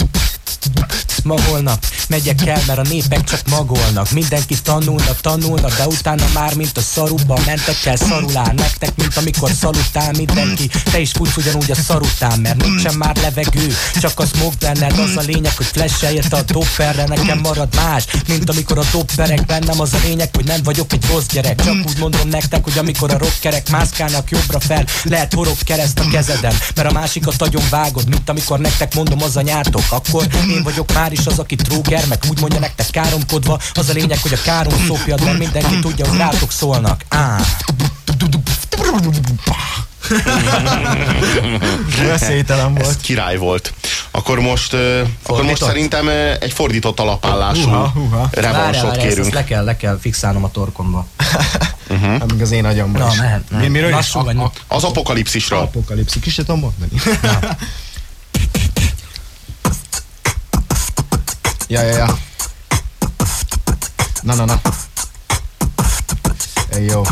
Ma holnap megyek el, mert a népek csak magolnak. Mindenki tanulnak, tanulnak, de utána már mint a szaruba Mentek el szarulán, nektek mint amikor szalutál mindenki. Te is futsz ugyanúgy a szarután, mert nincsen már levegő. Csak a smoke benned, az a lényeg, hogy flash érte a dopperre Nekem marad más, mint amikor a dopperek bennem Az a lényeg, hogy nem vagyok egy rossz gyerek. Csak úgy mondom nektek, hogy amikor a rockerek mászkálnak jobbra fel Lehet horog kereszt a kezeden, mert a másikat agyon vágod Mint amikor nektek mondom az anyátok. Akkor én vagyok már is az, aki tróger Meg úgy mondja nektek káromkodva Az a lényeg, hogy a károm szopjad Mert mindenki tudja, hogy rátok szólnak Á. Veszélytelen volt. Ez király volt. Akkor most, akkor most szerintem egy fordított alappállású Húha, húha. Várjál, revansot várjál, ezt, ezt kérünk. le kell, le kell fixálnom a torkomba Hát meg az én agyamban Na, is. mehet, mehet. Mi, miről is? Lassú vagy, A- Az apokalipszisről. Apokalipszis, ki se tudom mondani. Ja, ja, ja. Na, na, na. Ej, jó.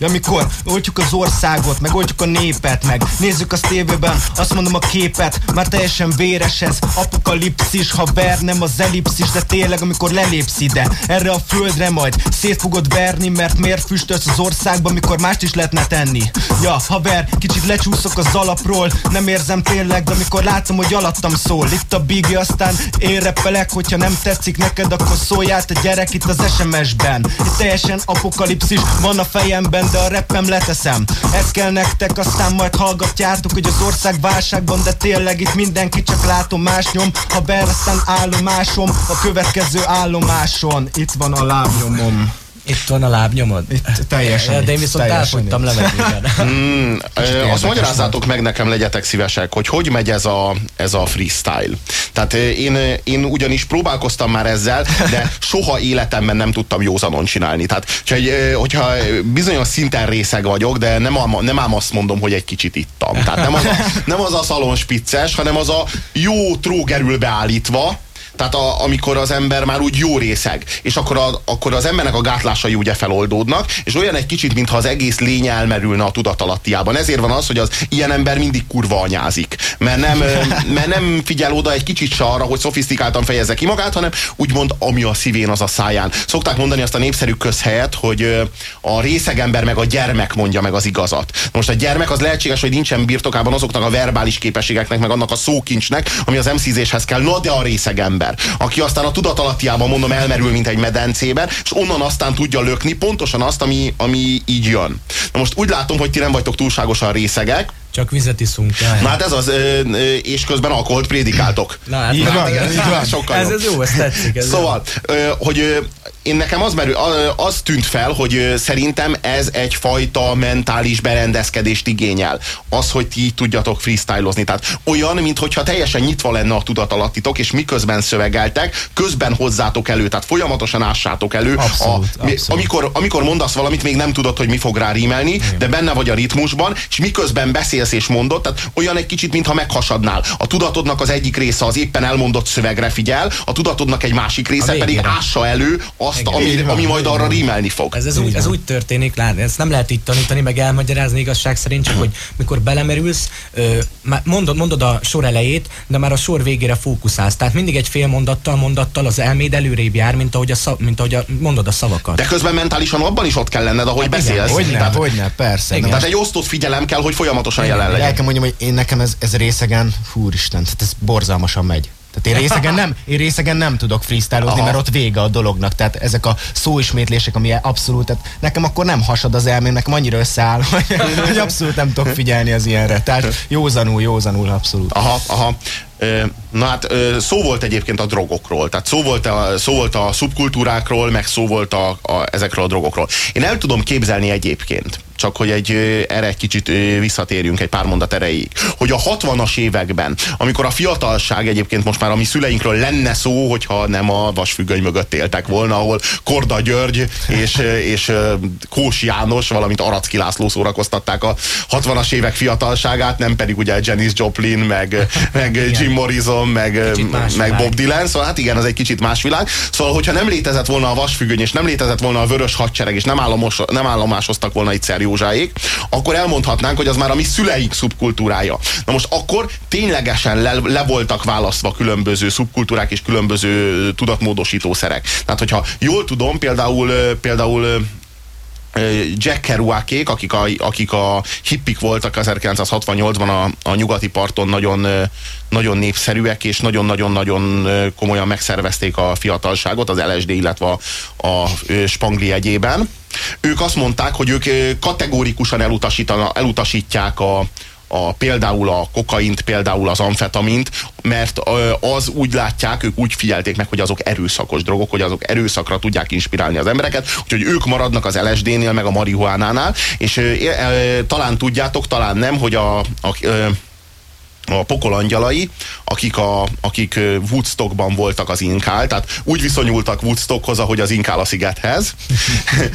Ja, mikor oltjuk az országot, meg oltjuk a népet, meg nézzük azt tévében, azt mondom a képet, már teljesen véres ez, apokalipszis, haver, nem az ellipszis, de tényleg, amikor lelépsz ide, erre a földre majd szét fogod verni, mert miért füstölsz az országba, mikor mást is lehetne tenni. Ja, haver, kicsit lecsúszok az alapról, nem érzem tényleg, de amikor látom, hogy alattam szól, itt a bigi, aztán én repelek, hogyha nem tetszik neked, akkor szóljál a gyerek itt az SMS-ben. Itt teljesen apokalipszis van a fejemben, de a rappem leteszem. Ez kell nektek, aztán majd hallgatjátok, hogy az ország válságban, de tényleg itt mindenki csak látom más nyom. Ha be, aztán állomásom, a következő állomáson. Itt van a lábnyomom. Itt van a lábnyomod? Itt teljesen Ja, de én viszont elfogytam levegőben. Mm, azt magyarázzátok meg nekem, legyetek szívesek, hogy hogy megy ez a, ez a freestyle. Tehát én, én ugyanis próbálkoztam már ezzel, de soha életemben nem tudtam józanon csinálni. Tehát ö, hogyha bizonyos szinten részeg vagyok, de nem, ám, nem ám azt mondom, hogy egy kicsit ittam. Tehát nem az a, nem az a szalonspicces, hanem az a jó trógerül beállítva, tehát a, amikor az ember már úgy jó részeg, és akkor, a, akkor az embernek a gátlásai ugye feloldódnak, és olyan egy kicsit, mintha az egész lény elmerülne a tudatalattiában. Ezért van az, hogy az ilyen ember mindig kurva anyázik. Mert nem, mert nem figyel oda egy kicsit se arra, hogy szofisztikáltan fejezze ki magát, hanem úgymond ami a szívén, az a száján. Szokták mondani azt a népszerű közhelyet, hogy a részeg ember meg a gyermek mondja meg az igazat. Most a gyermek az lehetséges, hogy nincsen birtokában azoknak a verbális képességeknek, meg annak a szókincsnek, ami az emszízéshez kell. Na de a részeg ember, aki aztán a tudatalattiában mondom elmerül, mint egy medencében, és onnan aztán tudja lökni pontosan azt, ami, ami így jön. Na most úgy látom, hogy ti nem vagytok túlságosan részegek, Csak vizet iszunk. jaj. Na hát ez az, ö, ö, és közben alkoholt prédikáltok. Na, hát Így van, igen. így van. Sokkal Ez, jobb. ez jó, ez tetszik. Ez Szóval, ö, hogy ö, én nekem az, merül, a- az tűnt fel, hogy szerintem ez egyfajta mentális berendezkedést igényel. Az, hogy ti így tudjatok freestylozni. Tehát olyan, mintha teljesen nyitva lenne a tudatalattitok, és miközben szövegeltek, közben hozzátok elő, tehát folyamatosan ássátok elő. Abszolút, a, abszolút. Amikor, amikor mondasz valamit, még nem tudod, hogy mi fog rá rímelni, de benne vagy a ritmusban, és miközben beszélsz és mondod, tehát olyan egy kicsit, mintha meghasadnál. A tudatodnak az egyik része az éppen elmondott szövegre figyel, a tudatodnak egy másik része végére. pedig ássa elő azt, Igen. ami, ami majd arra rímelni fog. Ez, ez, úgy, ez úgy történik, látni, ezt nem lehet így tanítani, meg elmagyarázni igazság szerint, csak hogy mikor belemerülsz, mondod, mondod a sor elejét, de már a sor végére fókuszálsz. Tehát mindig egy fél mondattal, mondattal az elméd előrébb jár, mint ahogy, a szav, mint ahogy a, mondod a szavakat. De közben mentálisan abban is ott kell lenned, ahogy Hát igen, beszélsz. Hogyne, tehát, hogyne, persze. Igen. tehát egy osztott figyelem kell, hogy folyamatosan jelen El legyen. kell mondjam, hogy én nekem ez, ez részegen, húristen, tehát ez borzalmasan megy. Tehát én részegen nem, én részegen nem tudok freestylozni, mert ott vége a dolognak. Tehát ezek a szóismétlések, ami abszolút, tehát nekem akkor nem hasad az elmém, nekem annyira összeáll, hogy, hogy abszolút nem tudok figyelni az ilyenre. Tehát józanul, józanul abszolút. Aha, aha. Na hát szó volt egyébként a drogokról, tehát szó volt a, szó volt a szubkultúrákról, meg szó volt a, a, ezekről a drogokról. Én el tudom képzelni egyébként, csak hogy egy, erre egy kicsit visszatérjünk egy pár mondat erejéig, hogy a 60-as években, amikor a fiatalság egyébként most már a mi szüleinkről lenne szó, hogyha nem a vasfüggöny mögött éltek volna, ahol Korda György és, és Kós János, valamint Aracki László szórakoztatták a 60-as évek fiatalságát, nem pedig ugye Janis Joplin, meg, meg Jim Morrison, meg, meg Bob Dylan, szóval hát igen, az egy kicsit más világ. Szóval, hogyha nem létezett volna a vasfüggöny, és nem létezett volna a vörös hadsereg, és nem, államos, nem állomásoztak volna itt Józsáék, akkor elmondhatnánk, hogy az már a mi szüleik szubkultúrája. Na most akkor ténylegesen le, le voltak választva különböző szubkultúrák és különböző tudatmódosítószerek. Tehát, hogyha jól tudom, például, például Jack Kerouakék, akik a, akik a hippik voltak 1968-ban a, a nyugati parton nagyon, nagyon népszerűek, és nagyon-nagyon-nagyon komolyan megszervezték a fiatalságot, az LSD, illetve a, a Spangli egyében. Ők azt mondták, hogy ők kategórikusan elutasítják a, a, például a kokaint, például az amfetamint, mert az úgy látják, ők úgy figyelték meg, hogy azok erőszakos drogok, hogy azok erőszakra tudják inspirálni az embereket, úgyhogy ők maradnak az LSD-nél, meg a marihuánánál, és talán tudjátok, talán nem, hogy a, a a pokol angyalai, akik, a, akik Woodstockban voltak az inkál, tehát úgy viszonyultak Woodstockhoz, ahogy az inkál a szigethez,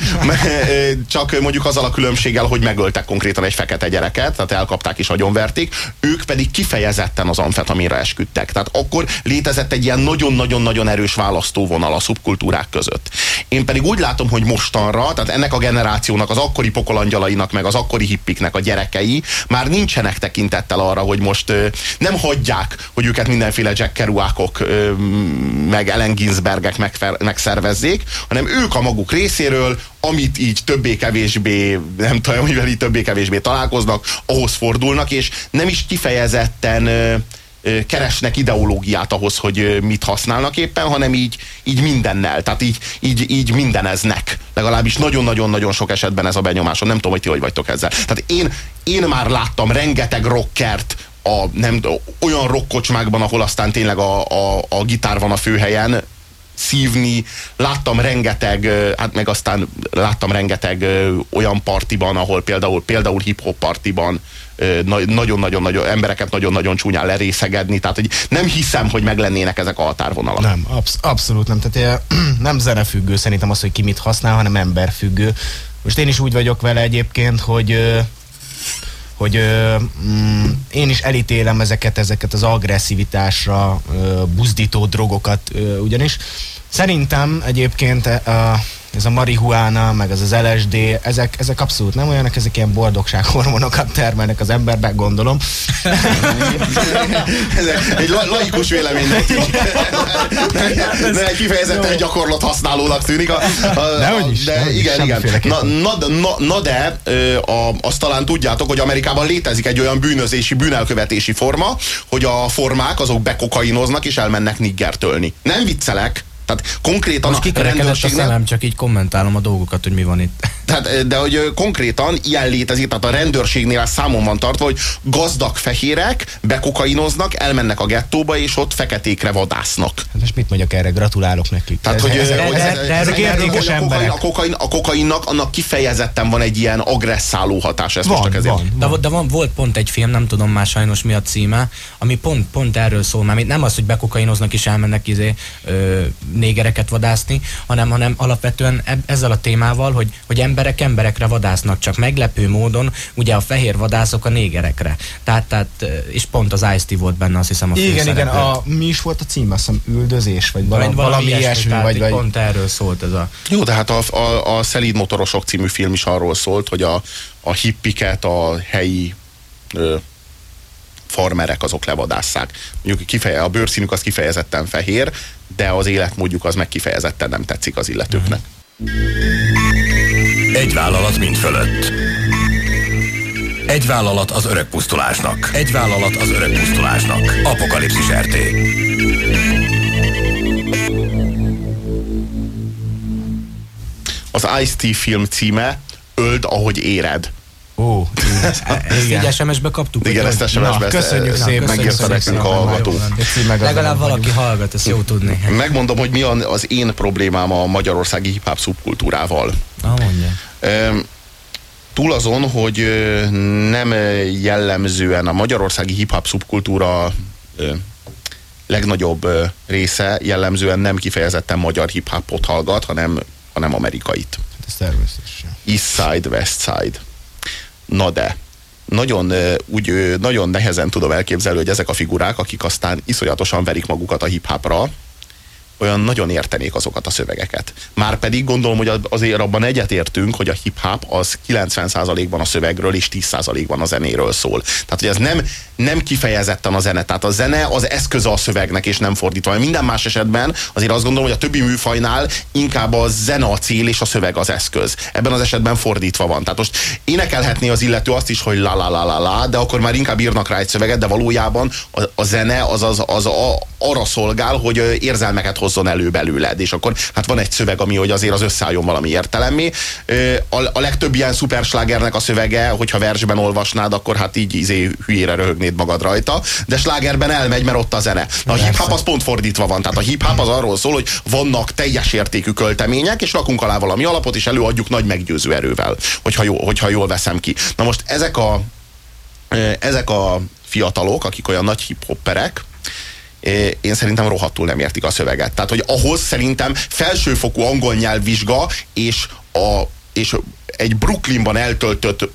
csak mondjuk azzal a különbséggel, hogy megöltek konkrétan egy fekete gyereket, tehát elkapták és agyonverték, ők pedig kifejezetten az amfetaminra esküdtek. Tehát akkor létezett egy ilyen nagyon-nagyon-nagyon erős választóvonal a szubkultúrák között. Én pedig úgy látom, hogy mostanra, tehát ennek a generációnak, az akkori pokolangyalainak, meg az akkori hippiknek a gyerekei már nincsenek tekintettel arra, hogy most nem hagyják, hogy őket mindenféle Jack Kerouakok, meg Ellen Ginsbergek megszervezzék, hanem ők a maguk részéről, amit így többé-kevésbé, nem tudom, mivel így többé-kevésbé találkoznak, ahhoz fordulnak, és nem is kifejezetten keresnek ideológiát ahhoz, hogy mit használnak éppen, hanem így, így mindennel, tehát így, így, így mindeneznek. Legalábbis nagyon-nagyon-nagyon sok esetben ez a benyomásom. Nem tudom, hogy ti hogy vagytok ezzel. Tehát én, én már láttam rengeteg rockert, a, nem, olyan rockkocsmákban, ahol aztán tényleg a, a, a gitár van a főhelyen, szívni. Láttam rengeteg, hát meg aztán láttam rengeteg olyan partiban, ahol például, például hip-hop partiban nagyon-nagyon-nagyon embereket nagyon-nagyon csúnyán lerészegedni, tehát hogy nem hiszem, hogy meglennének ezek a határvonalak. Nem, absz- abszolút nem. Tehát nem zenefüggő szerintem az, hogy ki mit használ, hanem emberfüggő. Most én is úgy vagyok vele egyébként, hogy hogy ö, mm, én is elítélem ezeket, ezeket az agresszivitásra ö, buzdító drogokat ö, ugyanis. Szerintem egyébként ö, ez a marihuána, meg az az LSD, ezek, ezek abszolút nem olyanok, ezek ilyen boldogsághormonokat termelnek az emberbe, gondolom. ez egy laikus vélemény. Ne kifejezetten egy gyakorlat használónak tűnik. A, a, a, de igen, igen. Na, na, na, na de a, azt talán tudjátok, hogy Amerikában létezik egy olyan bűnözési, bűnelkövetési forma, hogy a formák azok bekokainoznak és elmennek niggertölni. Nem viccelek, tehát konkrétan Most a rendőrségnek... a szemem, csak így kommentálom a dolgokat, hogy mi van itt. Tehát, de hogy konkrétan ilyen létezik, tehát a rendőrségnél számon van tartva, hogy gazdag fehérek bekokainoznak, elmennek a gettóba, és ott feketékre vadásznak. Hát most mit mondjak erre? Gratulálok nekik. Tehát, hogy ezek értékes emberek. A, kokain, a kokainnak annak kifejezetten van egy ilyen agresszáló hatás. Ezt van, most ezért. van, van. De, de van, volt pont egy film, nem tudom már sajnos mi a címe, ami pont, pont erről szól, mert nem az, hogy bekokainoznak és elmennek izé, ö, négereket vadászni, hanem, hanem alapvetően ezzel a témával, hogy, hogy emberek emberekre vadásznak, csak meglepő módon ugye a fehér vadászok a négerekre. Tehát, tehát és pont az ice volt benne, azt hiszem a Igen, igen, a, mi is volt a cím, azt hiszem üldözés, vagy valami, valami, ilyesmi, tehát, vagy, vagy... Pont erről szólt ez a... Jó, de hát a, a, a Szelíd Motorosok című film is arról szólt, hogy a, a hippiket a helyi ö, farmerek azok levadásszák. Mondjuk kifeje, a bőrszínük az kifejezetten fehér, de az életmódjuk az meg kifejezetten nem tetszik az illetőknek. Egy vállalat mind fölött. Egy vállalat az öreg pusztulásnak. Egy vállalat az öreg pusztulásnak. Apokalipszis RT. Az Ice-T film címe Öld, ahogy éred. Ó, Ezt így SMS-be kaptuk? Igen, ezt hogy? SMS-be köszönjük szépen, megírta nekünk a hallgató. Legalább valaki hallgat, ezt jó tudni. Megmondom, hogy mi az én problémám a magyarországi hip-hop szubkultúrával. Na mondja. Öm, Túl azon, hogy nem jellemzően a magyarországi hip-hop szubkultúra legnagyobb része jellemzően nem kifejezetten magyar hip-hopot hallgat, hanem, hanem amerikait. Ez természetesen. East Side, West Side. Na de, nagyon, úgy, nagyon nehezen tudom elképzelni, hogy ezek a figurák, akik aztán iszonyatosan verik magukat a hip-hopra, olyan nagyon értenék azokat a szövegeket. Márpedig gondolom, hogy azért abban egyetértünk, hogy a hip-hop az 90%-ban a szövegről és 10%-ban a zenéről szól. Tehát, hogy ez nem, nem kifejezetten a zene. Tehát a zene az eszköze a szövegnek, és nem fordítva. Minden más esetben azért azt gondolom, hogy a többi műfajnál inkább a zene a cél, és a szöveg az eszköz. Ebben az esetben fordítva van. Tehát most énekelhetné az illető azt is, hogy la la la la la, de akkor már inkább írnak rá egy szöveget, de valójában a, a zene az, az, az a, arra szolgál, hogy érzelmeket hozzon elő belőled, és akkor hát van egy szöveg, ami hogy azért az összeálljon valami értelemmé. A, a legtöbb ilyen szuperslágernek a szövege, hogyha versben olvasnád, akkor hát így izé hülyére röhögnéd magad rajta, de slágerben elmegy, mert ott a zene. A hip-hop az pont fordítva van, tehát a hip-hop az arról szól, hogy vannak teljes értékű költemények, és rakunk alá valami alapot, és előadjuk nagy meggyőző erővel, hogyha, jó, hogyha jól veszem ki. Na most ezek a, ezek a fiatalok, akik olyan nagy hip-hopperek, én szerintem rohadtul nem értik a szöveget. Tehát, hogy ahhoz szerintem felsőfokú angol nyelvvizsga és, a, és egy Brooklynban eltöltött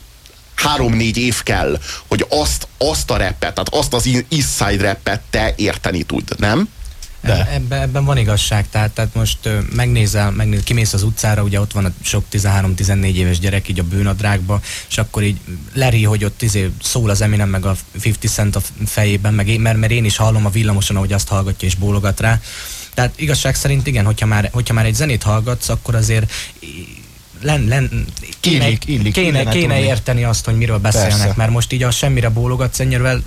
három-négy év kell, hogy azt, azt a rappet, tehát azt az East Side rappet te érteni tud, nem? De. Ebben, ebben van igazság, tehát, tehát most ö, megnézel, megnézel, kimész az utcára, ugye ott van a sok 13-14 éves gyerek így a bőnadrágba, és akkor így leri, hogy ott izé szól az Eminem meg a 50 Cent a fejében, meg én, mert, mert én is hallom a villamoson, ahogy azt hallgatja és bólogat rá. Tehát igazság szerint igen, hogyha már, hogyha már egy zenét hallgatsz, akkor azért len, len, kéne, Illik, illik, kéne, kéne érteni azt, hogy miről beszélnek, Persze. mert most így a semmire bólogatsz ennyire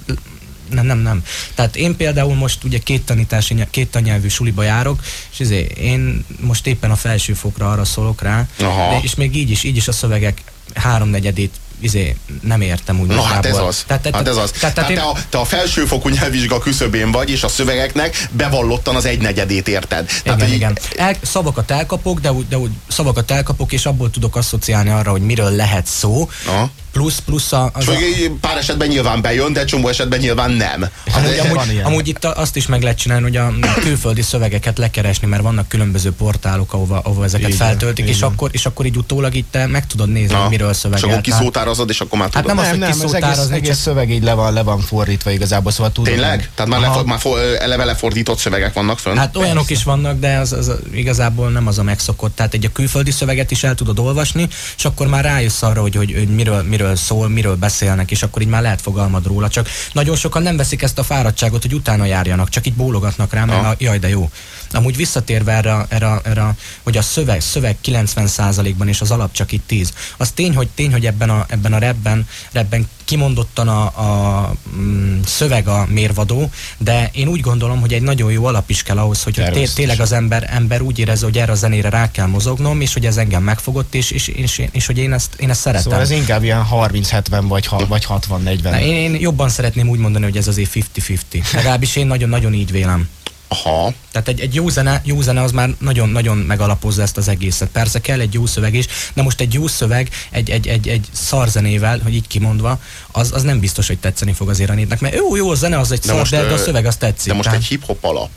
nem, nem, nem. Tehát én például most ugye két tanítási, két tannyelvű suliba járok, és izé, én most éppen a felsőfokra arra szólok rá, Aha. de, és még így is, így is a szövegek háromnegyedét izé, nem értem úgy Na hát ez az. Tehát, hát ez az. Tehát, Tehát, tehát, te, a, te a felsőfokú nyelvvizsga küszöbén vagy, és a szövegeknek bevallottan az egynegyedét érted. Tehát, igen, hogy- igen. El, szavakat elkapok, de úgy, de úgy szavakat elkapok, és abból tudok asszociálni arra, hogy miről lehet szó. Aha. Plusz, plusz a, az És a, pár esetben nyilván bejön, de csomó esetben nyilván nem. Hát, Amúgy, van amúgy, ilyen. amúgy itt azt is meg lehet csinálni, hogy a külföldi szövegeket lekeresni, mert vannak különböző portálok, ahova, ahova ezeket Igen, feltöltik, és igen. akkor, és akkor így utólag itt te meg tudod nézni, hogy miről és szövegel. akkor Tehát- kiszótározod, és akkor már Hát tudod. nem az, Nem, hogy nem, az egész, egész csak- szöveg így le van, le van fordítva igazából, szóval tudod. Tényleg? Tehát már, lefo- már fo- eleve lefordított szövegek vannak fönn? Hát olyanok is vannak, de az, az, igazából nem az a megszokott. Tehát egy a külföldi szöveget is el tudod olvasni, és akkor már rájössz arra, hogy, hogy, hogy miről, miről szól, miről beszélnek, és akkor így már lehet fogalmad róla. Csak nagyon sokan nem veszik ezt a fáradtságot, hogy utána járjanak, csak így bólogatnak rá, mert Aha. a, jaj, de jó. Amúgy visszatérve erre, erre, erre hogy a szöveg, szöveg 90%-ban és az alap csak itt 10. Az tény, hogy tény, hogy ebben a, ebben a rapben, rapben kimondottan a, a mm, szöveg a mérvadó, de én úgy gondolom, hogy egy nagyon jó alap is kell ahhoz, hogy té- tényleg az ember, ember úgy érezze, hogy erre a zenére rá kell mozognom, és hogy ez engem megfogott, és, és, és, és, és hogy én ezt, én ezt szeretem. Szóval ez inkább ilyen 30-70 vagy, ha- vagy 60-40. Na, én, én jobban szeretném úgy mondani, hogy ez azért 50-50. Legalábbis én nagyon-nagyon így vélem. Aha. Tehát egy, egy jó, zene, jó zene az már nagyon-nagyon megalapozza ezt az egészet. Persze kell egy jó szöveg is, de most egy jó szöveg egy, egy, egy, egy szarzenével, hogy így kimondva, az, az nem biztos, hogy tetszeni fog az éranétnek, mert jó, jó, a zene az egy De szar, most, de, de a szöveg az tetszik. De most Tehát- egy hip-hop alap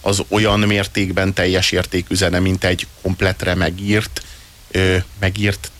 az olyan mértékben teljes értékű zene, mint egy kompletre megírt, ö, megírt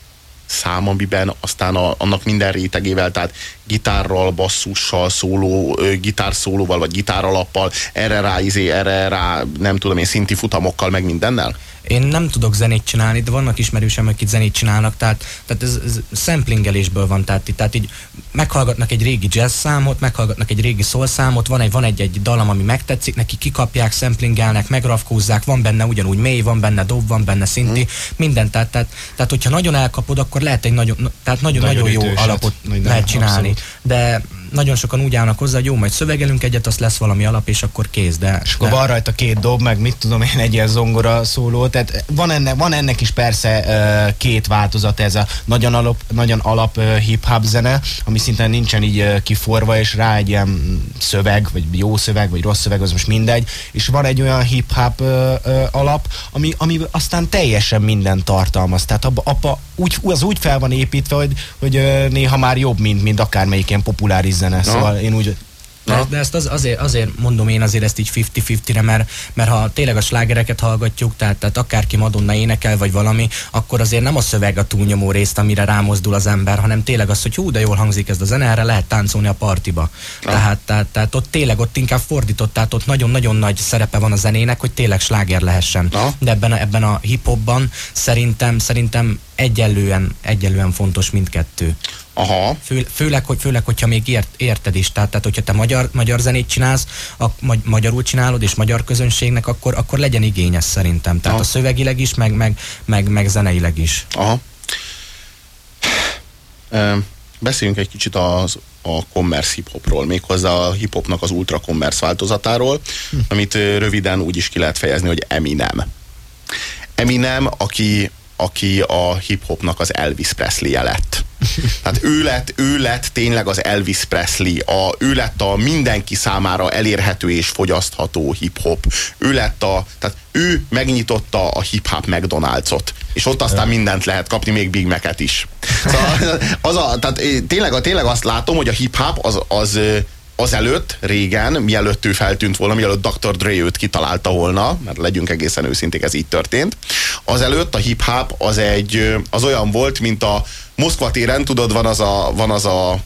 szám, amiben aztán a, annak minden rétegével, tehát gitárral, basszussal, szóló, gitárszólóval, vagy gitáralappal, erre rá, izé, erre rá, nem tudom én, szinti futamokkal, meg mindennel? Én nem tudok zenét csinálni, de vannak ismerősem, akik zenét csinálnak, tehát, tehát ez, ez samplingelésből van, tehát, tehát így meghallgatnak egy régi jazz számot, meghallgatnak egy régi soul számot, van egy, van egy, egy dalam, ami megtetszik, neki kikapják, samplingelnek, megrafkózzák, van benne ugyanúgy mély, van benne dob, van benne szinti, Mhm. minden, tehát, tehát, tehát hogyha nagyon elkapod, akkor lehet egy nagyon, tehát nagyon, Nagyon nagyon jó ütőset. alapot lehet csinálni. De nagyon sokan úgy állnak hozzá, hogy jó, majd szövegelünk egyet, azt lesz valami alap, és akkor kész, de... És akkor de van rajta két dob, meg mit tudom én, egy ilyen zongora szóló, tehát van ennek, van ennek is persze két változat, ez a nagyon alap, nagyon alap hip-hop zene, ami szintén nincsen így kiforva, és rá egy ilyen szöveg, vagy jó szöveg, vagy rossz szöveg, az most mindegy, és van egy olyan hip-hop alap, ami, ami aztán teljesen minden tartalmaz, tehát abba, abba úgy, az úgy fel van építve, hogy, hogy néha már jobb, mint, mint akármelyik ilyen populáris zene, szóval én úgy De, de ezt az, azért, azért mondom én azért ezt így 50-50-re, mert, mert ha tényleg a slágereket hallgatjuk, tehát, tehát akárki Madonna énekel, vagy valami, akkor azért nem a szöveg a túlnyomó részt, amire rámozdul az ember, hanem tényleg az, hogy hú, de jól hangzik ez a zene, erre lehet táncolni a partiba. Tehát, tehát, tehát ott tényleg ott inkább fordított, tehát ott nagyon-nagyon nagy szerepe van a zenének, hogy tényleg sláger lehessen. Aha. De ebben a, ebben a hip-hopban szerintem, szerintem egyenlően, egyenlően fontos mindkettő. Aha. Fő, főleg, hogy, főleg, hogyha még ért, érted is, tehát, tehát hogyha te magyar, magyar zenét csinálsz, a, magy, magyarul csinálod, és magyar közönségnek, akkor, akkor legyen igényes szerintem. Tehát Aha. a szövegileg is, meg, meg, meg, meg zeneileg is. Aha. Ö, Beszéljünk egy kicsit az, a commerce hip-hopról, méghozzá a hip-hopnak az ultra commerce változatáról, amit ö, röviden úgy is ki lehet fejezni, hogy Eminem. Eminem, aki, aki a hip-hopnak az Elvis Presley-je lett. Tehát ő lett, ő lett tényleg az Elvis Presley, a, ő lett a mindenki számára elérhető és fogyasztható hip-hop. Ő lett a, tehát ő megnyitotta a hip-hop McDonald's-ot, és ott aztán mindent lehet kapni, még Big Mac-et is. Szóval az a, tehát eh, tényleg, tényleg azt látom, hogy a hip-hop az, az eh, azelőtt, régen, mielőtt ő feltűnt volna, mielőtt Dr. Dre őt kitalálta volna, mert legyünk egészen őszinték, ez így történt, azelőtt a hip-hop az egy, az olyan volt, mint a Moszkva téren, tudod, van az a, van az a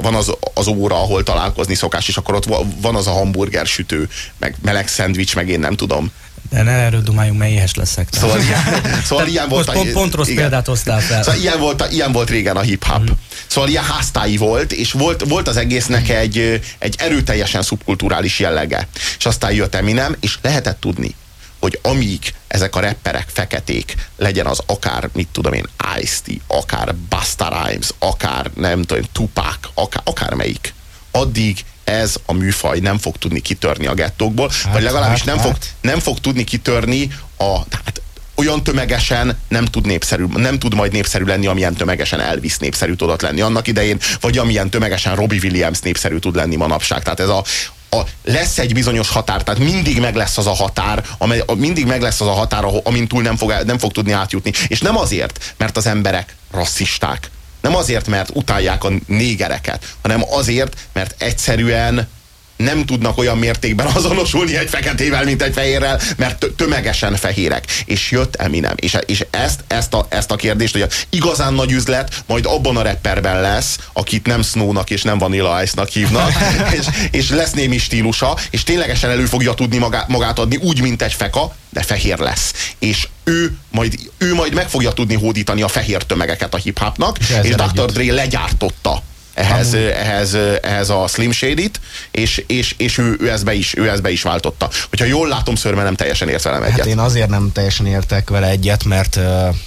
van az, az óra, ahol találkozni szokás, és akkor ott va- van az a hamburger sütő, meg meleg szendvics, meg én nem tudom. De ne erről dumáljunk, mert éhes leszek. tehát. Szóval ilyen, szóval ilyen volt. Most pont, pont rossz igen. példát hoztál fel. Szóval ilyen volt, ilyen volt régen a hip-hop. Mhm. Szóval ilyen háztályi volt, és volt, volt az egésznek egy, egy erőteljesen szubkulturális jellege. És aztán jött Eminem, és lehetett tudni, hogy amíg ezek a rapperek feketék, legyen az akár, mit tudom én, Ice-T, akár Busta Rhymes, akár nem tudom, Tupac, akár, akármelyik, addig ez a műfaj nem fog tudni kitörni a gettókból, hát, vagy legalábbis hát, nem, hát. Fog, nem fog tudni kitörni a, tehát olyan tömegesen nem tud népszerű, nem tud majd népszerű lenni, amilyen tömegesen Elvis népszerű tudott lenni annak idején, vagy amilyen tömegesen Robbie Williams népszerű tud lenni manapság. Tehát ez a, a, lesz egy bizonyos határ, tehát mindig meg lesz az a határ, amely, a, mindig meg lesz az a határ, amin túl nem fog, nem fog tudni átjutni. És nem azért, mert az emberek rasszisták, nem azért, mert utálják a négereket, hanem azért, mert egyszerűen nem tudnak olyan mértékben azonosulni egy feketével, mint egy fehérrel, mert tö- tömegesen fehérek. És jött Eminem. És, és ezt, ezt, a, ezt a kérdést, hogy az igazán nagy üzlet majd abban a rapperben lesz, akit nem Snownak és nem Vanilla Ice-nak hívnak, és, és lesz némi stílusa, és ténylegesen elő fogja tudni magát, magát adni úgy, mint egy feka, de fehér lesz. És ő majd, ő majd meg fogja tudni hódítani a fehér tömegeket a hip-hopnak, És és, Dr. Dre legyártotta ehhez, ehhez, ehhez a Slim Shady-t, és, és, és ő, ő, ezt be is, ő ezt be is váltotta. Hogyha jól látom, szörme nem teljesen ért velem egyet. Hát én azért nem teljesen értek vele egyet, mert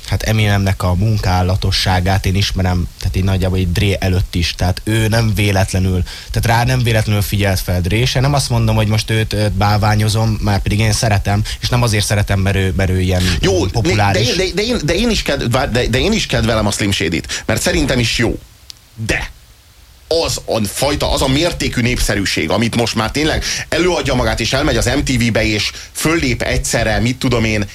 hát Eminemnek a munkálatosságát én ismerem, tehát én nagyjából egy Dre előtt is, tehát ő nem véletlenül, tehát rá nem véletlenül figyelt fel Dre, és én nem azt mondom, hogy most őt, őt báványozom, már pedig én szeretem, és nem azért szeretem, mert ő, mert ő ilyen Jó, populáris. de, de, de, én, de, én is ked, vár, de, de én is kedvelem a Slim Shady-t, mert szerintem is jó. De az a fajta, az a mértékű népszerűség, amit most már tényleg előadja magát, és elmegy az MTV-be, és föllép egyszerre, mit tudom én,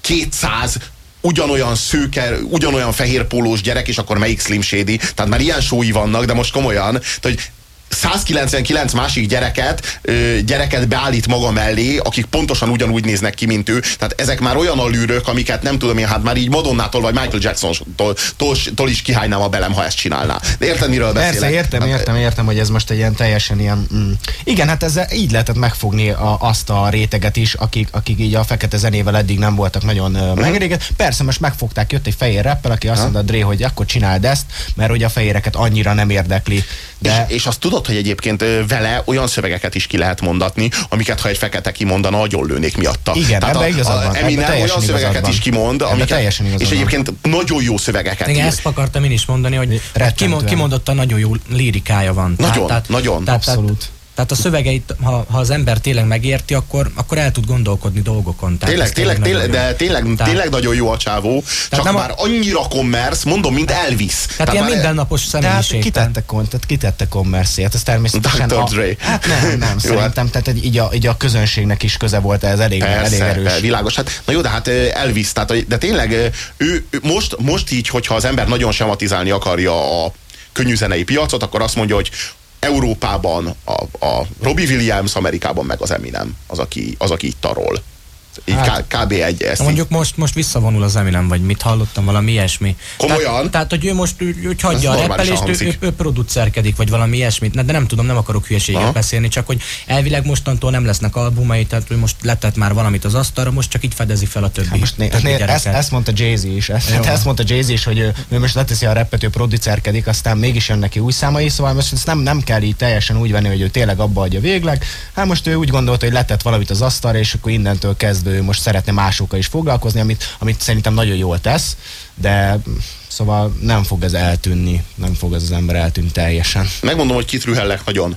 200 ugyanolyan szőke, ugyanolyan fehér pólós gyerek, és akkor melyik Slim Shady. Tehát már ilyen sói vannak, de most komolyan, tehát, hogy 199 másik gyereket, gyereket beállít maga mellé, akik pontosan ugyanúgy néznek ki, mint ő. Tehát ezek már olyan alűrök, amiket nem tudom én, hát már így Madonnától vagy Michael Jackson-tól tól, tól is kihálynám a belem, ha ezt csinálná. De érted, miről beszélek? Persze, értem, Hát, értem, értem, hogy ez most egy ilyen teljesen ilyen... Mm. Igen, hát ezzel így lehetett megfogni a, azt a réteget is, akik, akik így a fekete zenével eddig nem voltak nagyon uh, megelégedett. Persze, most megfogták, jött egy fehér rappel, aki azt mondta Dre, hogy akkor csináld ezt, mert hogy a fehéreket annyira nem érdekli. De És, és azt tudod, tudod, hogy egyébként vele olyan szövegeket is ki lehet mondatni, amiket ha egy fekete kimondana, agyon lőnék miatta. Igen, Tehát ebben a, igazad van, Eminem olyan igazad szövegeket van. is kimond, amiket, teljesen igazad és van. egyébként nagyon jó szövegeket Igen, ír. ezt akartam én is mondani, hogy, kimondottan nagyon jó lirikája van. Nagyon, nagyon. Tehát, Abszolút. Tehát, tehát a szövegeit, ha, ha az ember tényleg megérti, akkor, akkor el tud gondolkodni dolgokon. Tehát Tényleg, tényleg, tényleg, de tényleg, Tehát- tényleg nagyon jó a csávó, csak nem a- már annyira kommersz, mondom, mint Elvis. Tehát ilyen már- mindennapos De hát személyiség. kitette, kon, tehát kitette kommerciát, ez természetesen Dr. a, Dre. Hát nem, nem, Jó, szerintem, tehát így a, így a közönségnek is köze volt ez elég, elég Persze, erős. persze, világos. Hát, na jó, de hát ö, Elvis, tehát, de tényleg ö, ő, ő most, most így, hogyha az ember nagyon sematizálni akarja a könnyűzenei piacot, akkor azt mondja, hogy Európában a, a Robbie Williams, Amerikában meg az Eminem, az, aki, az, aki itt arról. Így Hát, kb. egy ezt mondjuk most, most visszavonul az Eminem, vagy mit hallottam, valami ilyesmi. Komolyan? Tehát, tehát hogy ő most úgy, úgy hagyja Ez a reppelést, ő, ő, ő, producerkedik, vagy valami ilyesmit. De nem tudom, nem akarok hülyeséget Aha. beszélni, csak hogy elvileg mostantól nem lesznek albumai, tehát hogy most letett már valamit az asztalra, most csak így fedezi fel a többi, Hát most né, többi né, ezt, ezt mondta Jay-Z is, ezt, ezt mondta Jay-Z is, hogy ő, ő most leteszi a repet, ő producerkedik, aztán mégis jön neki új számai, szóval most ezt nem, nem kell így teljesen úgy venni, hogy ő tényleg abba adja végleg. Hát most ő úgy gondolta, hogy letett valamit az asztalra, és akkor innentől kezdve ő most szeretne másokkal is foglalkozni, amit, amit szerintem nagyon jól tesz, de szóval nem fog ez eltűnni, nem fog ez az ember eltűnni teljesen. Megmondom, hogy kit rühellek nagyon.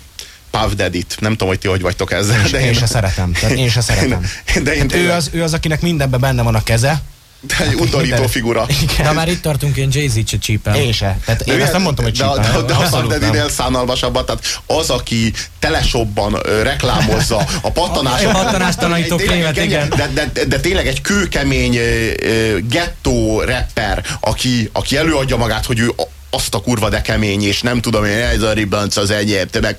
Puff Daddy-t. Nem tudom, hogy ti hogy vagytok ezzel. De én se szeretem, tehát én se szeretem. De én ő, tényleg, az, ő az, akinek mindenben benne van a keze. De egy undorító figura. Igen. Na már itt tartunk, én Jay-Z-t se csípem. Én se. Tehát én De ezt nem mondtam, hogy de, de, csípem. de, de a. Daddy-nél szánalmasabban, tehát az, aki telesobban ö, reklámozza a pattanás. A pattanástalanító krémet, igen. De, de, de, de tényleg egy kőkemény ö, ö, gettó rapper, aki, aki előadja magát, hogy ő a- azt a kurva de kemény, és nem tudom én, ez a ribanc az enyém, te meg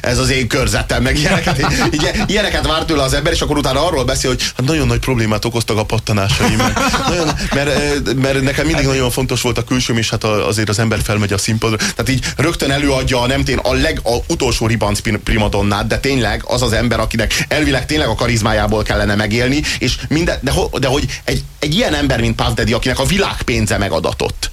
ez az én körzetem, meg ilyeneket, így, ilyeneket vár tőle az ember, és akkor utána arról beszél, hogy hát nagyon nagy problémát okoztak a pattanásaim, nagyon, mert, mert nekem mindig nagyon fontos volt a külsőm, és hát azért az ember felmegy a színpadra. Tehát így rögtön előadja a nem tény, a leg, a utolsó ribanc primadonnát, de tényleg az az ember, akinek elvileg tényleg a karizmájából kellene megélni, és minden, de, de hogy egy, egy ilyen ember, mint Daddy, akinek a világ pénze megadatott,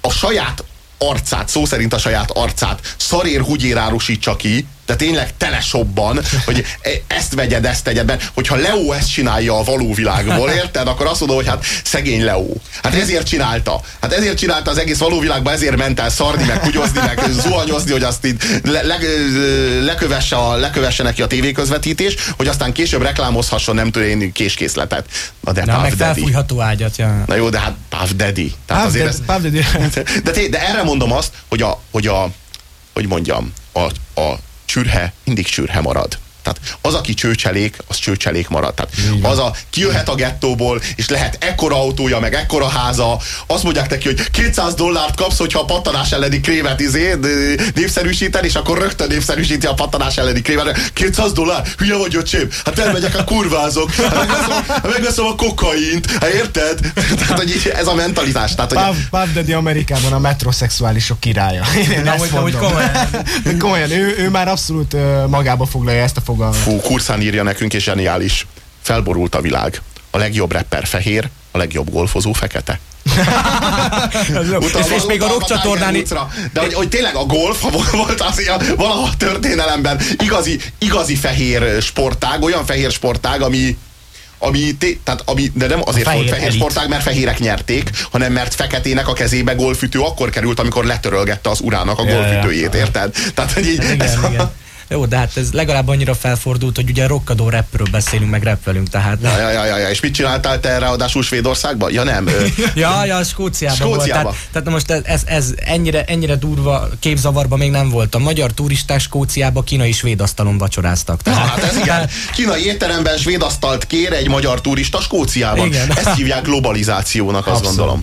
a saját arcát, szó szerint a saját arcát szarér húgyér árusítsa ki, de tényleg telesobban, hogy e- ezt vegyed, ezt tegyed, mert hogyha Leo ezt csinálja a való világból, érted? Akkor azt mondom, hogy hát szegény Leo. Hát ezért csinálta. Hát ezért csinálta az egész való világban, ezért ment el szarni, meg kugyozni, meg zuhanyozni, hogy azt így le, le, lekövesse, a, lekövesse neki a tévéközvetítés, hogy aztán később reklámozhasson, nem tudom én, késkészletet. Na de Na, Puff meg Daddy. felfújható ágyat, ja. Na jó, de hát Puff Daddy. Tehát Puff azért ez, Puff Daddy- de, té- de erre mondom azt, hogy a, hogy a hogy mondjam, a, a csürhe mindig csürhe marad. Tehát az, aki csőcselék, az csőcselék marad. Tehát az a, kijöhet a gettóból, és lehet ekkora autója, meg ekkora háza, azt mondják neki, hogy 200 dollárt kapsz, hogyha a pattanás elleni krémet izé, népszerűsíted, és akkor rögtön népszerűsíti a pattanás elleni krémet. 200 dollár? Hülye vagy, öcsém? Hát elmegyek a kurvázok, hát megveszem, hát megveszem a kokaint, hát érted? Tehát, hogy így ez a mentalitás. Tehát, hogy Puff, Puff Daddy Amerikában a metrosexuálisok királya. Én Na, ezt hogy- komolyan. komolyan ő, ő már abszolút magába foglalja ezt a fogalmat. Fú, Kurszán írja nekünk, és zseniális. Felborult a világ. A legjobb rapper fehér, a legjobb golfozó fekete. És, és még a rock csatornán is. De hogy, hogy tényleg a golf, ha volt az ilyen, valaha a történelemben igazi, igazi fehér sportág, olyan fehér sportág, ami ami, tehát ami, de nem azért fehér volt fehér elit. sportág, mert fehérek nyerték, hanem mert feketének a kezébe golfütő akkor került, amikor letörölgette az urának a golfütőjét, érted? Tehát, hogy így, ez Igen, a- igen. Jó, de hát ez legalább annyira felfordult, hogy ugye rokkadó rapről beszélünk, meg rappelünk, tehát... Ja, ja, ja, ja, ja. És mit csináltál te ráadásul Svédországban? Ja nem, Ja, ja, Skóciában, Skóciában. volt. Tehát, tehát most ez, ez, ez ennyire, ennyire durva képzavarban még nem voltam. Magyar turisták Skóciába kínai svéd asztalon vacsoráztak. Na, Tehát, hát ez igen. Kínai étteremben svéd asztalt kér egy magyar turista Skóciában. Igen. Ezt hívják globalizációnak, azt Abszolút. gondolom.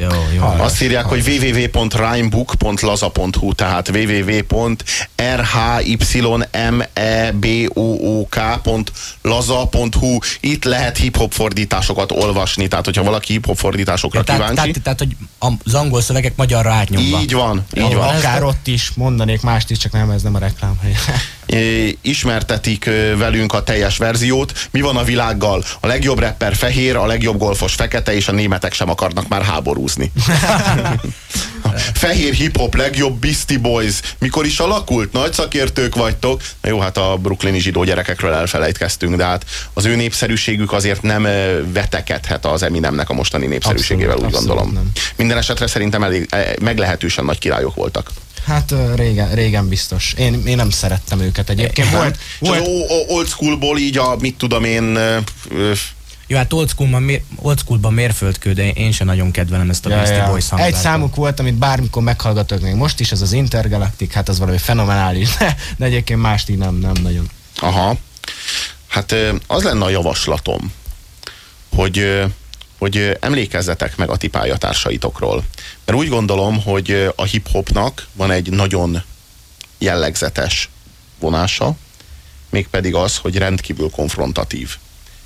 Jó, jó. Azt írják, hogy www.rhymebook.laza.hu, tehát www.rhymebook.laza.hu Itt lehet hip-hop fordításokat olvasni, tehát hogyha valaki hip-hop fordításokra Ja, tehát, kíváncsi. tehát, tehát, hogy az angol szövegek magyarra átnyomva. Így van, így van. Akár ott is mondanék mást is, csak nem ez nem a reklámhely. É, ismertetik velünk a teljes verziót. Mi van a világgal? A legjobb rapper fehér, a legjobb golfos fekete, és a németek sem akarnak már háborúzni. fehér hip-hop, legjobb Beastie Boys. Mikor is alakult? Nagy szakértők vagytok. Na jó, hát a brooklyni zsidó gyerekekről elfelejtkeztünk, de hát az ő népszerűségük azért nem vetekedhet az Eminemnek a mostani népszerűségével, Abszolút, úgy abszolút gondolom. nem. Minden esetre szerintem elég, eh, meglehetősen nagy királyok voltak. Hát régen, régen biztos. Én, én nem szerettem őket egyébként. Volt, az volt, o- old schoolból így a, mit tudom én, Jó, hát old schoolban, mér, old schoolban mérföldkő, de én sem nagyon kedvelem ezt a Beastie Boys hangzárt. Egy számuk volt, amit bármikor meghallgatok még most is, ez az Intergalactic, hát az valami fenomenális, de, de egyébként mást így nem, nem nagyon. Aha. Hát az lenne a javaslatom, hogy, hogy emlékezzetek meg a ti pályatársaitokról. Mert úgy gondolom, hogy a hip-hopnak van egy nagyon jellegzetes vonása, mégpedig az, hogy rendkívül konfrontatív.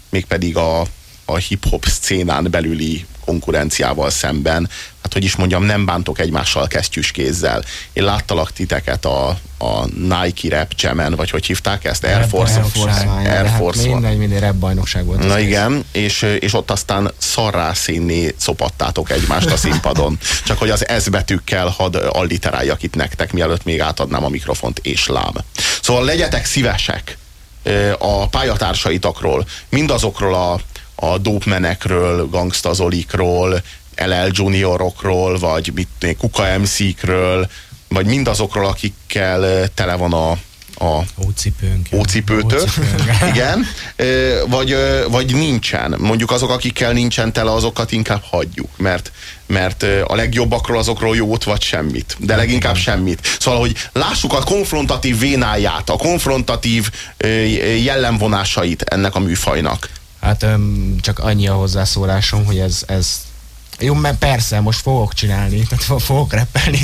Mégpedig a, a hip-hop szcénán belüli konkurenciával szemben, hát hogy is mondjam, nem bántok egymással kesztyűs kézzel. Én láttalak titeket a, a Nike Rap Jam-en, vagy hogy hívták ezt? Air Force, Air Force Air hát Force One. mindegy, mindegy rap bajnokság volt. Na igen, és, és ott aztán szarrá színné szopattátok egymást a színpadon. Csak hogy az S betűkkel hadd alliteráljak itt nektek, mielőtt még átadnám a mikrofont és lám. Szóval legyetek szívesek a pályatársaitokról, mindazokról a, a dopemenekről, gangstazolikról, LL Juniorokról, vagy mit, Kuka MC-kről, vagy mindazokról, akikkel ö, tele van a, a, Ócipőnk. ócipőtök, igen, Ö, vagy, ö, vagy nincsen. Mondjuk azok, akikkel nincsen tele, azokat inkább hagyjuk, mert, mert a legjobbakról azokról jót vagy semmit, de leginkább semmit. Szóval, hogy lássuk a konfrontatív vénáját, a konfrontatív jellemvonásait ennek a műfajnak. Hát öm, csak annyi a hozzászólásom, hogy ez, ez jó, mert persze, most fogok csinálni, tehát fo- fogok reppelni.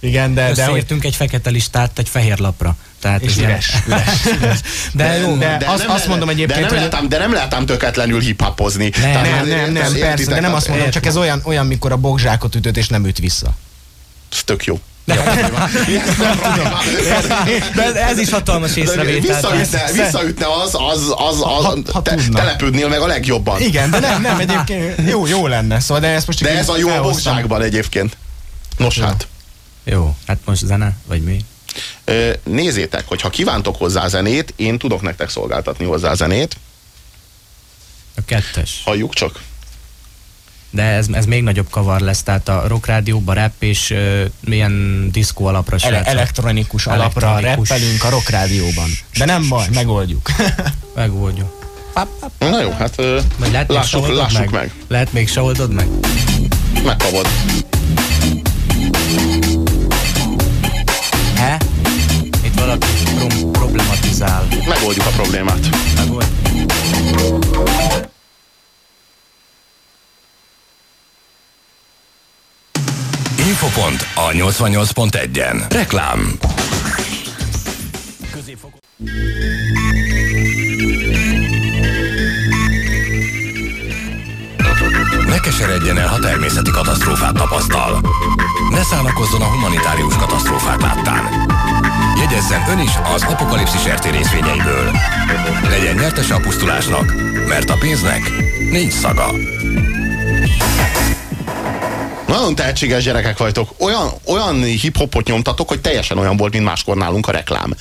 Igen, de, de hogy, Összeírtunk egy fekete listát egy fehér lapra. Tehát és ez ilyen- üres, üres. De jó, de, de azt, nem azt mondom de egyébként, nem hogy... lehet ám, de nem lehet ám töketlenül hip-hopozni. Tehát Nem, azért- nem, nem, értitek? persze, de nem azt mondom, csak ez olyan, olyan mikor a bokzsákot ütött, és nem üt vissza. Ez tök jó. De ez is hatalmas észrevétel. Visszaütne, visszaütne az, az, az, az Ha- ha te, tudna. telepődnél meg a legjobban. Igen, de nem, nem, egyébként jó, jó lenne, szóval, de ezt most De ez a jó a bokságban egyébként. Nos hát, Jó, hát most zene, vagy mi? nézzétek, hogy ha kívántok hozzá zenét, én tudok nektek szolgáltatni hozzá zenét. A kettes. Halljuk csak. De ez, ez még nagyobb kavar lesz, tehát a rock rádióban rap és uh, milyen diszkó alapra Ele- elektronikus alapra Elektronikus. reppelünk a rock rádióban. De nem baj, megoldjuk. Megoldjuk. Na jó, hát Vagy lehet még lássuk, lássuk meg? meg. Lehet még se oldod meg? Megkapod. He? Itt valaki prom- problematizál. Megoldjuk a problémát. Megold. Infopont a 88.1-en. Reklám. Ne keseredjen el, ha természeti katasztrófát tapasztal. Ne szánakozzon a humanitárius katasztrófák láttán. Jegyezzen ön is az apokalipszis RT részvényeiből. Legyen nyertese a pusztulásnak, mert a pénznek nincs szaga. Nagyon tehetséges gyerekek vagytok. Olyan, olyan hip-hopot nyomtatok, hogy teljesen olyan volt, mint máskor nálunk a reklám.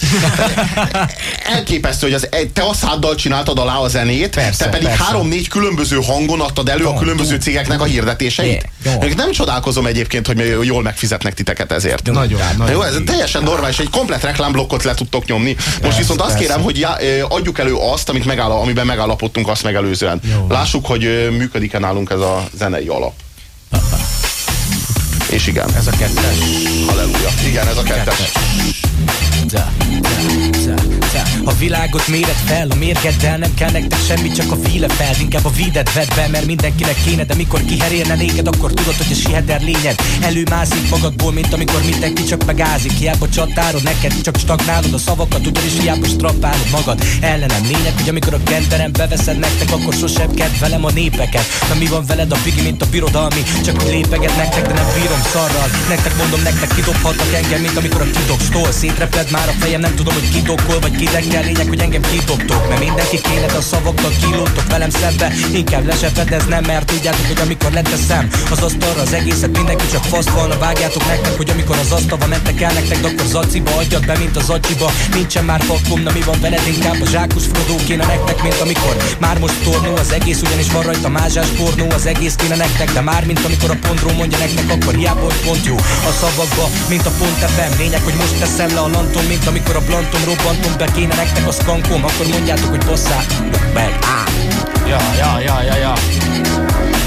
Elképesztő, hogy az, te a száddal csináltad alá a zenét, Persze, te pedig persze. három-négy különböző hangon adtad elő a különböző cégeknek a hirdetéseit. Én Nem csodálkozom egyébként, hogy jól megfizetnek titeket ezért. Nagyon, nagyon. Jó, ez teljesen normális, egy komplet reklámblokkot le tudtok nyomni. Most viszont azt persze. kérem, hogy já, adjuk elő azt, amit megáll, amiben megállapodtunk azt megelőzően. Jó. Lássuk, hogy működik-e nálunk ez a zenei alap. És igen, Ez a kettes. halleluja. Igen, ez a kettes. Za, za, za, za. Világot méret fel, a mérgeddel nem kell nektek semmi, csak a fíle fel. Inkább a vídet vedd be, mert mindenkinek kéne De mikor kiherélne néged, akkor tudod, hogy a siheder lényed Előmászik magadból, mint amikor mindenki csak megázik. Hiába csatárod, neked csak stagnálod a szavakat Ugyanis hiába strappálod magad. Ellenem lényeg, hogy amikor a kenterem beveszed nektek Akkor sosem kedvelem a népeket. Na mi van veled a bigi, mint a birodalmi? Csak úgy lépeget nektek, de nem bírom szarral. Nektek mondom, nektek kidobhatnak engem, mint amikor a kidobstól Szétreped már a fejem, nem tudom, hogy kidokkol vagy kidekkel Lényeg, hogy engem kidobtok Mert mindenki kéne, a szavakkal kilódtok velem szembe. Inkább leseped, ez nem, mert tudjátok, hogy amikor leteszem Az asztalra az egészet, mindenki csak fasz volna Vágjátok nektek, hogy amikor az asztalba mentek el nektek, de akkor zaciba adjad be, mint az acsiba Nincsen már fakum, na mi van veled, inkább a zsákus Frodo kéne nektek, mint amikor Már most tornó az egész, ugyanis van rajta mázsás pornó Az egész kéne nektek, de már mint amikor a pontró mondja nektek, akkor hiába, hogy pont jó A szavakba, mint a pont ebben. Lényeg, hogy most teszem le a lantom, mint amikor a blantom robbantom be kéne nektek a skankom Akkor mondjátok, hogy bosszák meg. Ja, ja, ja, ja, ja.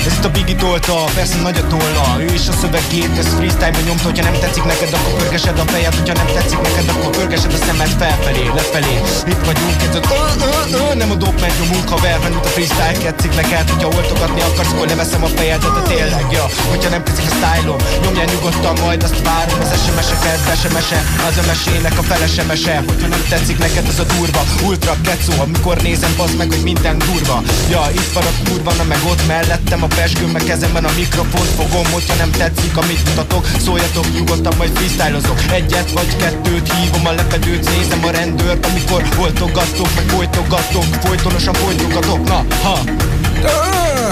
Ez itt a Biggie tolta, persze nagy a tolla Ő is a szövegét, ez freestyle nyomta. Hogyha nem tetszik neked, akkor pörgesed a fejed. Hogyha nem tetszik neked, akkor pörgesed a szemed felfelé, lefelé. Itt vagyunk, ez a Nem a dope megy nyomunk, haver, mert itt a freestyle ketszik neked Hogyha oltogatni akarsz, akkor leveszem a fejedet De tényleg, ja, hogyha nem tetszik a style-om Nyomjál nyugodtan, majd azt várom. Az SMS-eket, SMS-e, az mesének a fele SMS-e Hogyha nem tetszik neked, az a durva Ultra kecó, amikor nézem, bazd meg, hogy minden durva. Ja, itt van a kurva, na meg ott mellettem a peskőm, meg kezemben a mikrofont fogom Hogyha nem tetszik, amit mutatok, szóljatok nyugodtan, majd freestylozok. Egyet vagy kettőt hívom a lepedőt, nézem a rendőrt Amikor voltogatok, meg folytogatok, folytonosan folytogatok, na, ha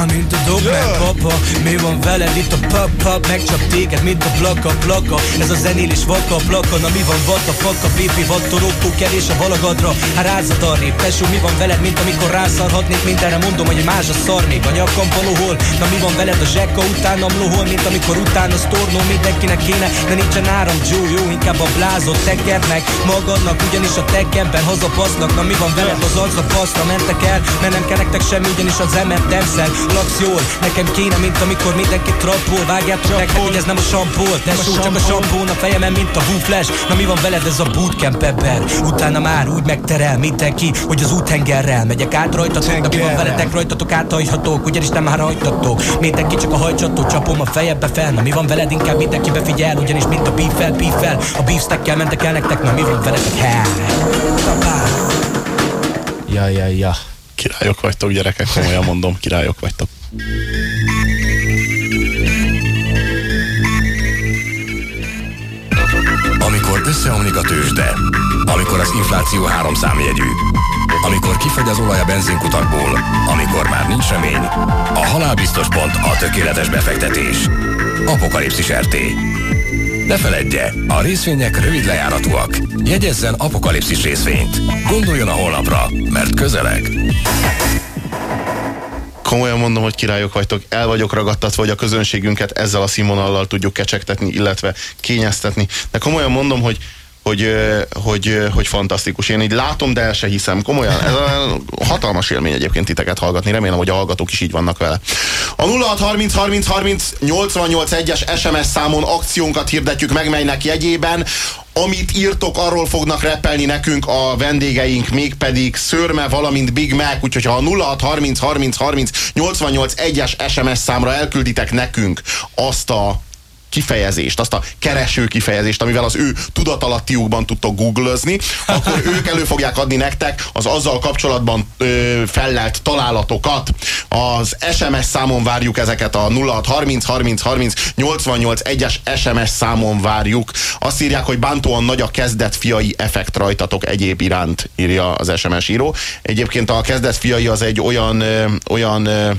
mint a dogman papa. Mi van veled itt a pap pap Megcsap téged, mint a plaka plaka Ez a zenélés vaka plaka Na mi van fuck? A pipi Vattorogtó kerés a valagadra. Hát rázad arrébb Tesó mi van veled, mint amikor rászarhatnék? Mindenre mondom, hogy más a szar még A nyakam valahol Na mi van veled a zsekka utánam lohol Mint amikor utána sztornó mindenkinek kéne De nincsen áram Joe, jó inkább a blázot Tekerd meg. Magadnak Ugyanis a tekemben hazapasznak Na mi van veled az arca baszra Mentek el, mert nem kell nektek semmi Ugyanis az emet demszel Laksz jól, nekem kéne, mint amikor mindenki trappol Vágjátok nektek, hogy ez nem a sampol Tesó, csak a sampón a fejemen, mint a Flash Na mi van veled, ez a bootcamp ebben? Utána már úgy megterel mindenki, hogy az úthengerrel Megyek át rajtatok, de mi van veletek, rajtatok? Áthajthatók Ugyanis nem már rajtatok. Mindenki csak a hajcsató, csapom a fejedbe fel. Na mi van veled, inkább mindenki befigyel Ugyanis mint a beef fel, beef fel A beef stackkel mentek el nektek, na mi van veletek, hát Ja, ja, ja. Királyok vagytok, gyerekek, komolyan mondom, királyok vagytok. Amikor összeomlik a tőzsde, amikor az infláció három számjegyű, amikor kifogy az olaj a benzinkutakból, amikor már nincs remény, a halálbiztos pont a tökéletes befektetés. Apokalipszis RT. Ne feledje, a részvények rövid lejáratúak. Jegyezzen apokalipszis részvényt. Gondoljon a holnapra, mert közeleg. Komolyan mondom, hogy királyok vagytok, el vagyok ragadtatva, hogy a közönségünket ezzel a színvonallal tudjuk kecsegtetni, illetve kényeztetni. De komolyan mondom, hogy hogy, hogy, hogy fantasztikus. Én így látom, de el se hiszem. Komolyan, ez a hatalmas élmény egyébként titeket hallgatni. Remélem, hogy a hallgatók is így vannak vele. A 0630 30 30 88 1-es SMS számon akciónkat hirdetjük meg, melynek jegyében amit írtok, arról fognak reppelni nekünk a vendégeink, mégpedig Szörme, valamint Big Mac, úgyhogy ha a 0630 30 30 88 1-es SMS számra elkülditek nekünk azt a kifejezést, azt a kereső kifejezést, amivel az ő tudatalattiukban tudtok googlezni, akkor ők elő fogják adni nektek az azzal kapcsolatban ö, fellelt találatokat. Az SMS számon várjuk ezeket a 06 30 30 30 88 1-es SMS számon várjuk. Azt írják, hogy bántóan nagy a kezdet fiai effekt rajtatok egyéb iránt, írja az SMS író. Egyébként a kezdet fiai az egy olyan, ö, olyan ö,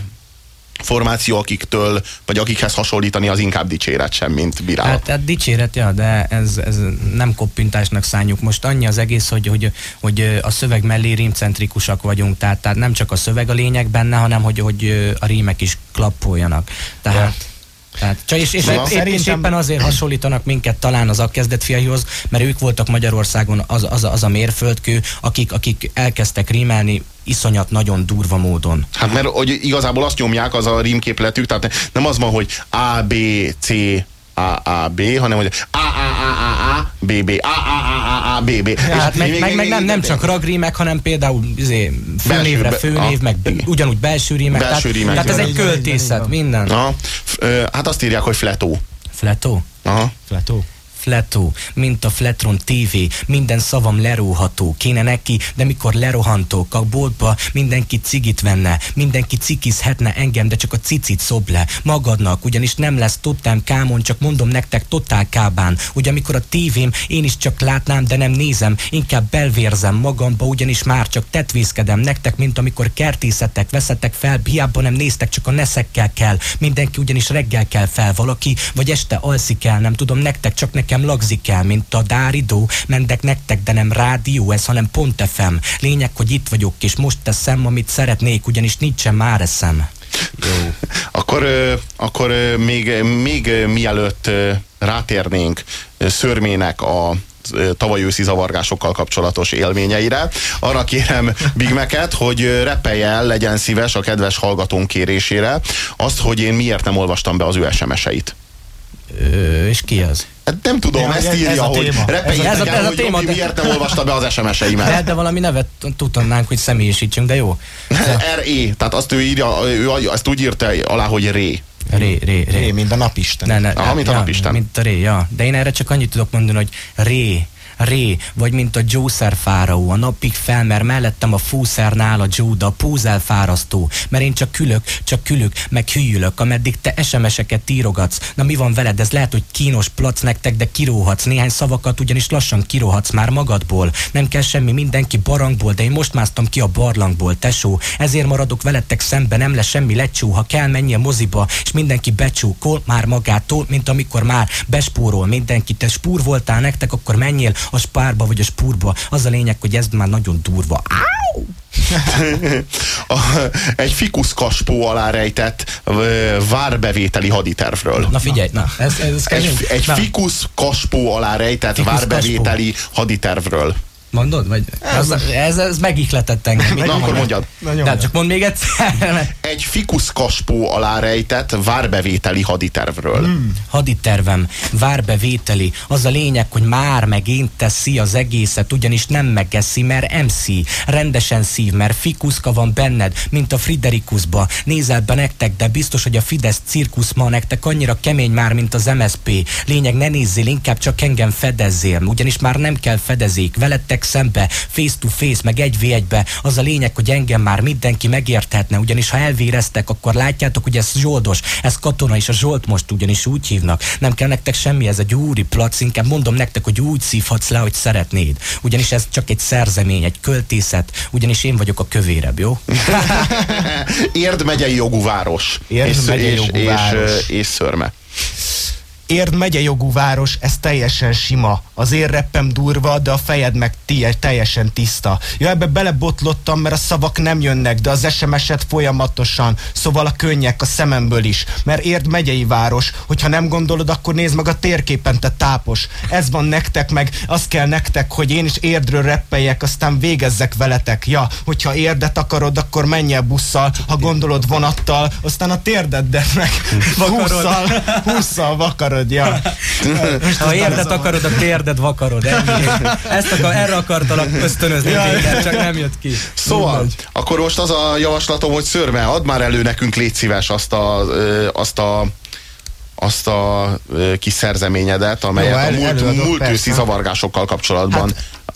formáció, akiktől, vagy akikhez hasonlítani az inkább dicséret sem, mint bírálat. Hát, hát dicséret, ja, de ez, ez nem koppintásnak szánjuk. Most annyi az egész, hogy, hogy, hogy a szöveg mellé rímcentrikusak vagyunk, tehát, tehát nem csak a szöveg a lényeg benne, hanem hogy, hogy a rímek is klappoljanak. Tehát, Ja. Tehát, csak és, és, Na, és, és éppen azért hasonlítanak minket talán az akkezdet fiaihoz, mert ők voltak Magyarországon az, az, az a mérföldkő, akik, akik elkezdtek rímelni iszonyat nagyon durva módon. Hát mert hogy igazából azt nyomják, az a rímképletük, tehát nem az van, hogy A, B, C, A, A, B, hanem hogy A, A, BB, A, A, A, A, A, BB. Hát meg, meg, meg nem, nem csak ragrímek, hanem például izé, főnévre főnév, meg ugyanúgy belső rímek. Belső tehát, rímek. tehát ez egy költészet, minden. Ö, Hát azt írják, hogy fletó. Fletó? Aha. Fletó. Fletó, mint a Fletron TV, minden szavam leróható, kéne neki, de mikor lerohantok, a boltba mindenki cigit venne, mindenki cikizhetne engem, de csak a cicit szob le. Magadnak, ugyanis nem lesz totám kámon, csak mondom nektek totál kábán, ugye amikor a tévém én is csak látnám, de nem nézem, inkább belvérzem magamba, ugyanis már csak tetvészkedem nektek, mint amikor kertészetek, veszetek fel, hiába nem néztek, csak a neszekkel kell, mindenki ugyanis reggel kell fel, valaki, vagy este alszik el, nem tudom, nektek csak nekem lagzik el, mint a dáridó, mentek nektek, de nem rádió ez, hanem pont FM. Lényeg, hogy itt vagyok, és most teszem, amit szeretnék, ugyanis nincsen már eszem. Akkor, ö, akkor ö, még, még mielőtt rátérnénk Szörmének a tavaly őszi zavargásokkal kapcsolatos élményeire. Arra kérem Big Mac-et, hogy ö, repelje el, legyen szíves a kedves hallgatónk kérésére azt, hogy én miért nem olvastam be az ő SMS-eit. És ki az? Hát nem tudom, Ja, ezt ez- írja, ez a hogy téma. repeljétek Ez a- el, ez a hogy téma, Robi de- miért nem olvasta be az SMS-eimet. De, de valami nevet tudnánk, hogy személyisítsünk, de jó. R.E. Tehát azt ő írja, ő azt úgy írta alá, hogy Ré. Ré, ré, ré. Ré, mint a napisten. Ne, ne, Aha, mint a ja, napisten. Mint a ré, ja. De én erre csak annyit tudok mondani, hogy ré, ré, vagy mint a Jószer fáraó, a napig felmer mellettem a fúszernál a Jóda, púzel fárasztó, mert én csak külök, csak külök, meg hülyülök, ameddig te SMS-eket írogatsz. Na mi van veled, ez lehet, hogy kínos plac nektek, de kiróhatsz, néhány szavakat ugyanis lassan kiróhatsz már magadból. Nem kell semmi, mindenki barangból, de én most másztam ki a barlangból, tesó. Ezért maradok veletek szembe, nem lesz semmi lecsó, ha kell menj a moziba, és mindenki becsókol már magától, mint amikor már bespórol mindenki. Te spúr voltál nektek, akkor menjél a spárba vagy a spúrba. Az a lényeg, hogy ez már nagyon durva. Áú! a, egy fikusz kaspó alá rejtett várbevételi haditervről. Na figyelj, na, ez, ez Egy, kemény. egy Na, fikusz kaspó alá rejtett Fikusz várbevételi haditervről. Mondod? Vagy, ez, ez, ez megihletett engem. Na, akkor mondjad. De csak mondd még egyszer. Egy fikusz kaspó alá rejtett várbevételi haditervről. Hmm. Haditervem, várbevételi, az a lényeg, hogy már megint teszi az egészet, ugyanis nem megeszi, mert MC, rendesen szív, mert fikuszka van benned, mint a Friderikusba. Nézel be nektek, de biztos, hogy a Fidesz cirkusz ma nektek annyira kemény már, mint az MSP. Lényeg, ne nézzél, inkább csak engem fedezzél, ugyanis már nem kell fedezék, veletek szembe, face to face, meg egy v egybe. Az a lényeg, hogy engem már mindenki megérthetne, ugyanis ha elvéreztek, akkor látjátok, hogy ez zsoldos, ez katona, és a zsolt most ugyanis úgy hívnak. Nem kell nektek semmi, ez egy úri plac, inkább mondom nektek, hogy úgy szívhatsz le, hogy szeretnéd. Ugyanis ez csak egy szerzemény, egy költészet, ugyanis én vagyok a kövérebb, jó? Érd megyei jogú város. Érd és, megyei és, jogú és, város. ö, és szörme. Érd megye jogú város, ez teljesen sima. Az én reppem durva, de a fejed meg teljesen tiszta. Ja, ebbe belebotlottam, mert a szavak nem jönnek, de az SMS-et folyamatosan. Szóval a könnyek a szememből is. Mert Érd megyei város, hogyha nem gondolod, akkor nézd meg a térképen, te tápos. Ez van nektek, meg az kell nektek, hogy én is Érdről reppeljek, aztán végezzek veletek. Ja, hogyha Érdet akarod, akkor menj el busszal, ha gondolod vonattal, aztán a térdedet meg hússzal, hússzal vakarod, ja. Ha érdet akarod, a térded vakarod. Ennyi. Ezt akar, erre akartalak ösztönözni téged, csak nem jött ki. Szóval, akkor most az a javaslatom, hogy szörme, add már elő nekünk, légy szíves azt a, azt a azt a kis szerzeményedet, amelyet Jó, a el- múlt, előadok, múlt őszi zavargásokkal kapcsolatban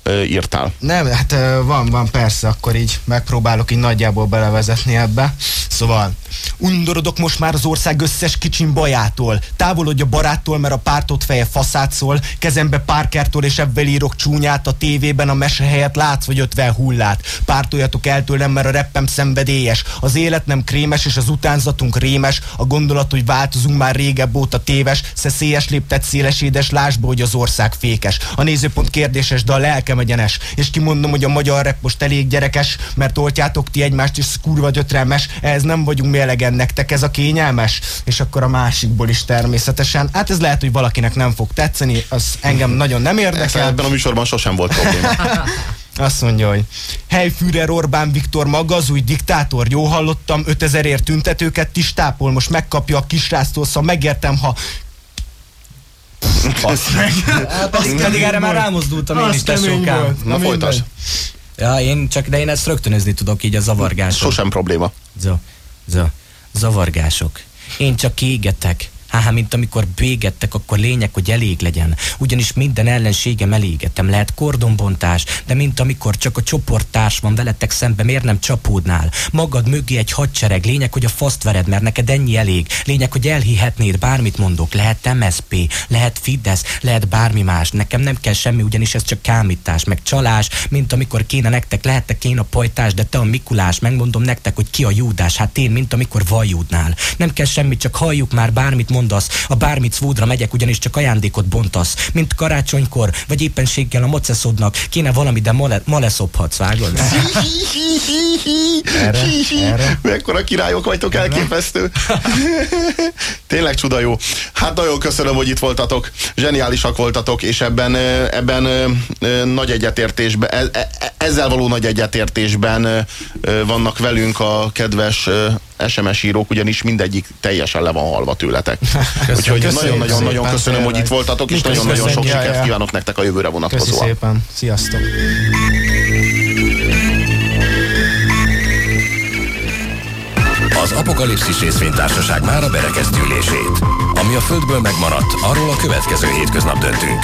írtál. Nem, hát van, van persze, akkor így megpróbálok így nagyjából belevezetni ebbe. Szóval, undorodok most már az ország összes kicsin bajától. Távolodj a baráttól, mert a pártot feje faszát szól. Kezembe párkertól és ebből írok csúnyát. A tévében a mese helyett látsz vagy ötven hullát. Pártoljatok el tőlem, mert a reppem szenvedélyes. Az élet nem krémes, és az utánzatunk rémes. A gondolat, hogy változunk már régebb óta téves. Szeszélyes léptet széles édes, lásba, hogy az ország fékes. A nézőpont kérdéses, de a lelkem egyenes. És kimondom, hogy a magyar rep most elég gyerekes, mert oltjátok ti egymást, és kurva gyötrelmes. Ehhez nem vagyunk mi elegen, nektek ez a kényelmes. És akkor a másikból is természetesen. Hát ez lehet, hogy valakinek nem fog tetszeni, az engem nagyon nem Ez érdekel. ebben a műsorban sosem volt probléma. Azt mondja, hogy Helyfűrer Orbán Viktor maga az új diktátor. Jó hallottam, 5000ért tüntetőket is tápol, most megkapja a kisrásztól, szóval megértem, ha Fasz meg. Pedig, pedig erre már rámozdultam én is, tesókám. Na folytasd. Ja, én csak, de én ezt rögtönözni tudok így a zavargások. Sosem probléma. Zo, zo, zavargások. Én csak kiégetek. Há, mint amikor bégettek, akkor lényeg, hogy elég legyen. Ugyanis minden ellenségem elégetem. Lehet kordonbontás, de mint amikor csak a csoporttárs van veletek szembe, miért nem csapódnál? Magad mögé egy hadsereg, lényeg, hogy a faszt vered, mert neked ennyi elég. Lényeg, hogy elhihetnéd, bármit mondok. Lehet MSP, lehet Fidesz, lehet bármi más. Nekem nem kell semmi, ugyanis ez csak kámítás, meg csalás, mint amikor kéne nektek, lehettek én a pajtás, de te a Mikulás. Megmondom nektek, hogy ki a Júdás. Hát én, mint amikor vajúdnál. Nem kell semmi, csak halljuk már bármit mondasz. A bármit szvódra megyek, ugyanis csak ajándékot bontasz. Mint karácsonykor, vagy éppenséggel a moceszodnak. Kéne valami, de ma, le, ma leszophatsz, vágod? Erre, erre. Mekkora királyok vagytok, elképesztő. Tényleg csuda jó. Hát nagyon köszönöm, hogy itt voltatok. Zseniálisak voltatok, és ebben, ebben nagy egyetértésben, e- e- ezzel való nagy egyetértésben vannak velünk a kedves SMS írók, ugyanis mindegyik teljesen le van halva tőletek. Úgyhogy nagyon-nagyon-nagyon köszönöm, hogy itt voltatok, és nagyon-nagyon sok sikert kívánok nektek a jövőre Köszi vonatkozóan. szépen. Sziasztok. Az Apokalipszis részvénytársaság már a berekeztő ülését. Ami a Földből megmaradt, arról a következő hétköznap döntünk.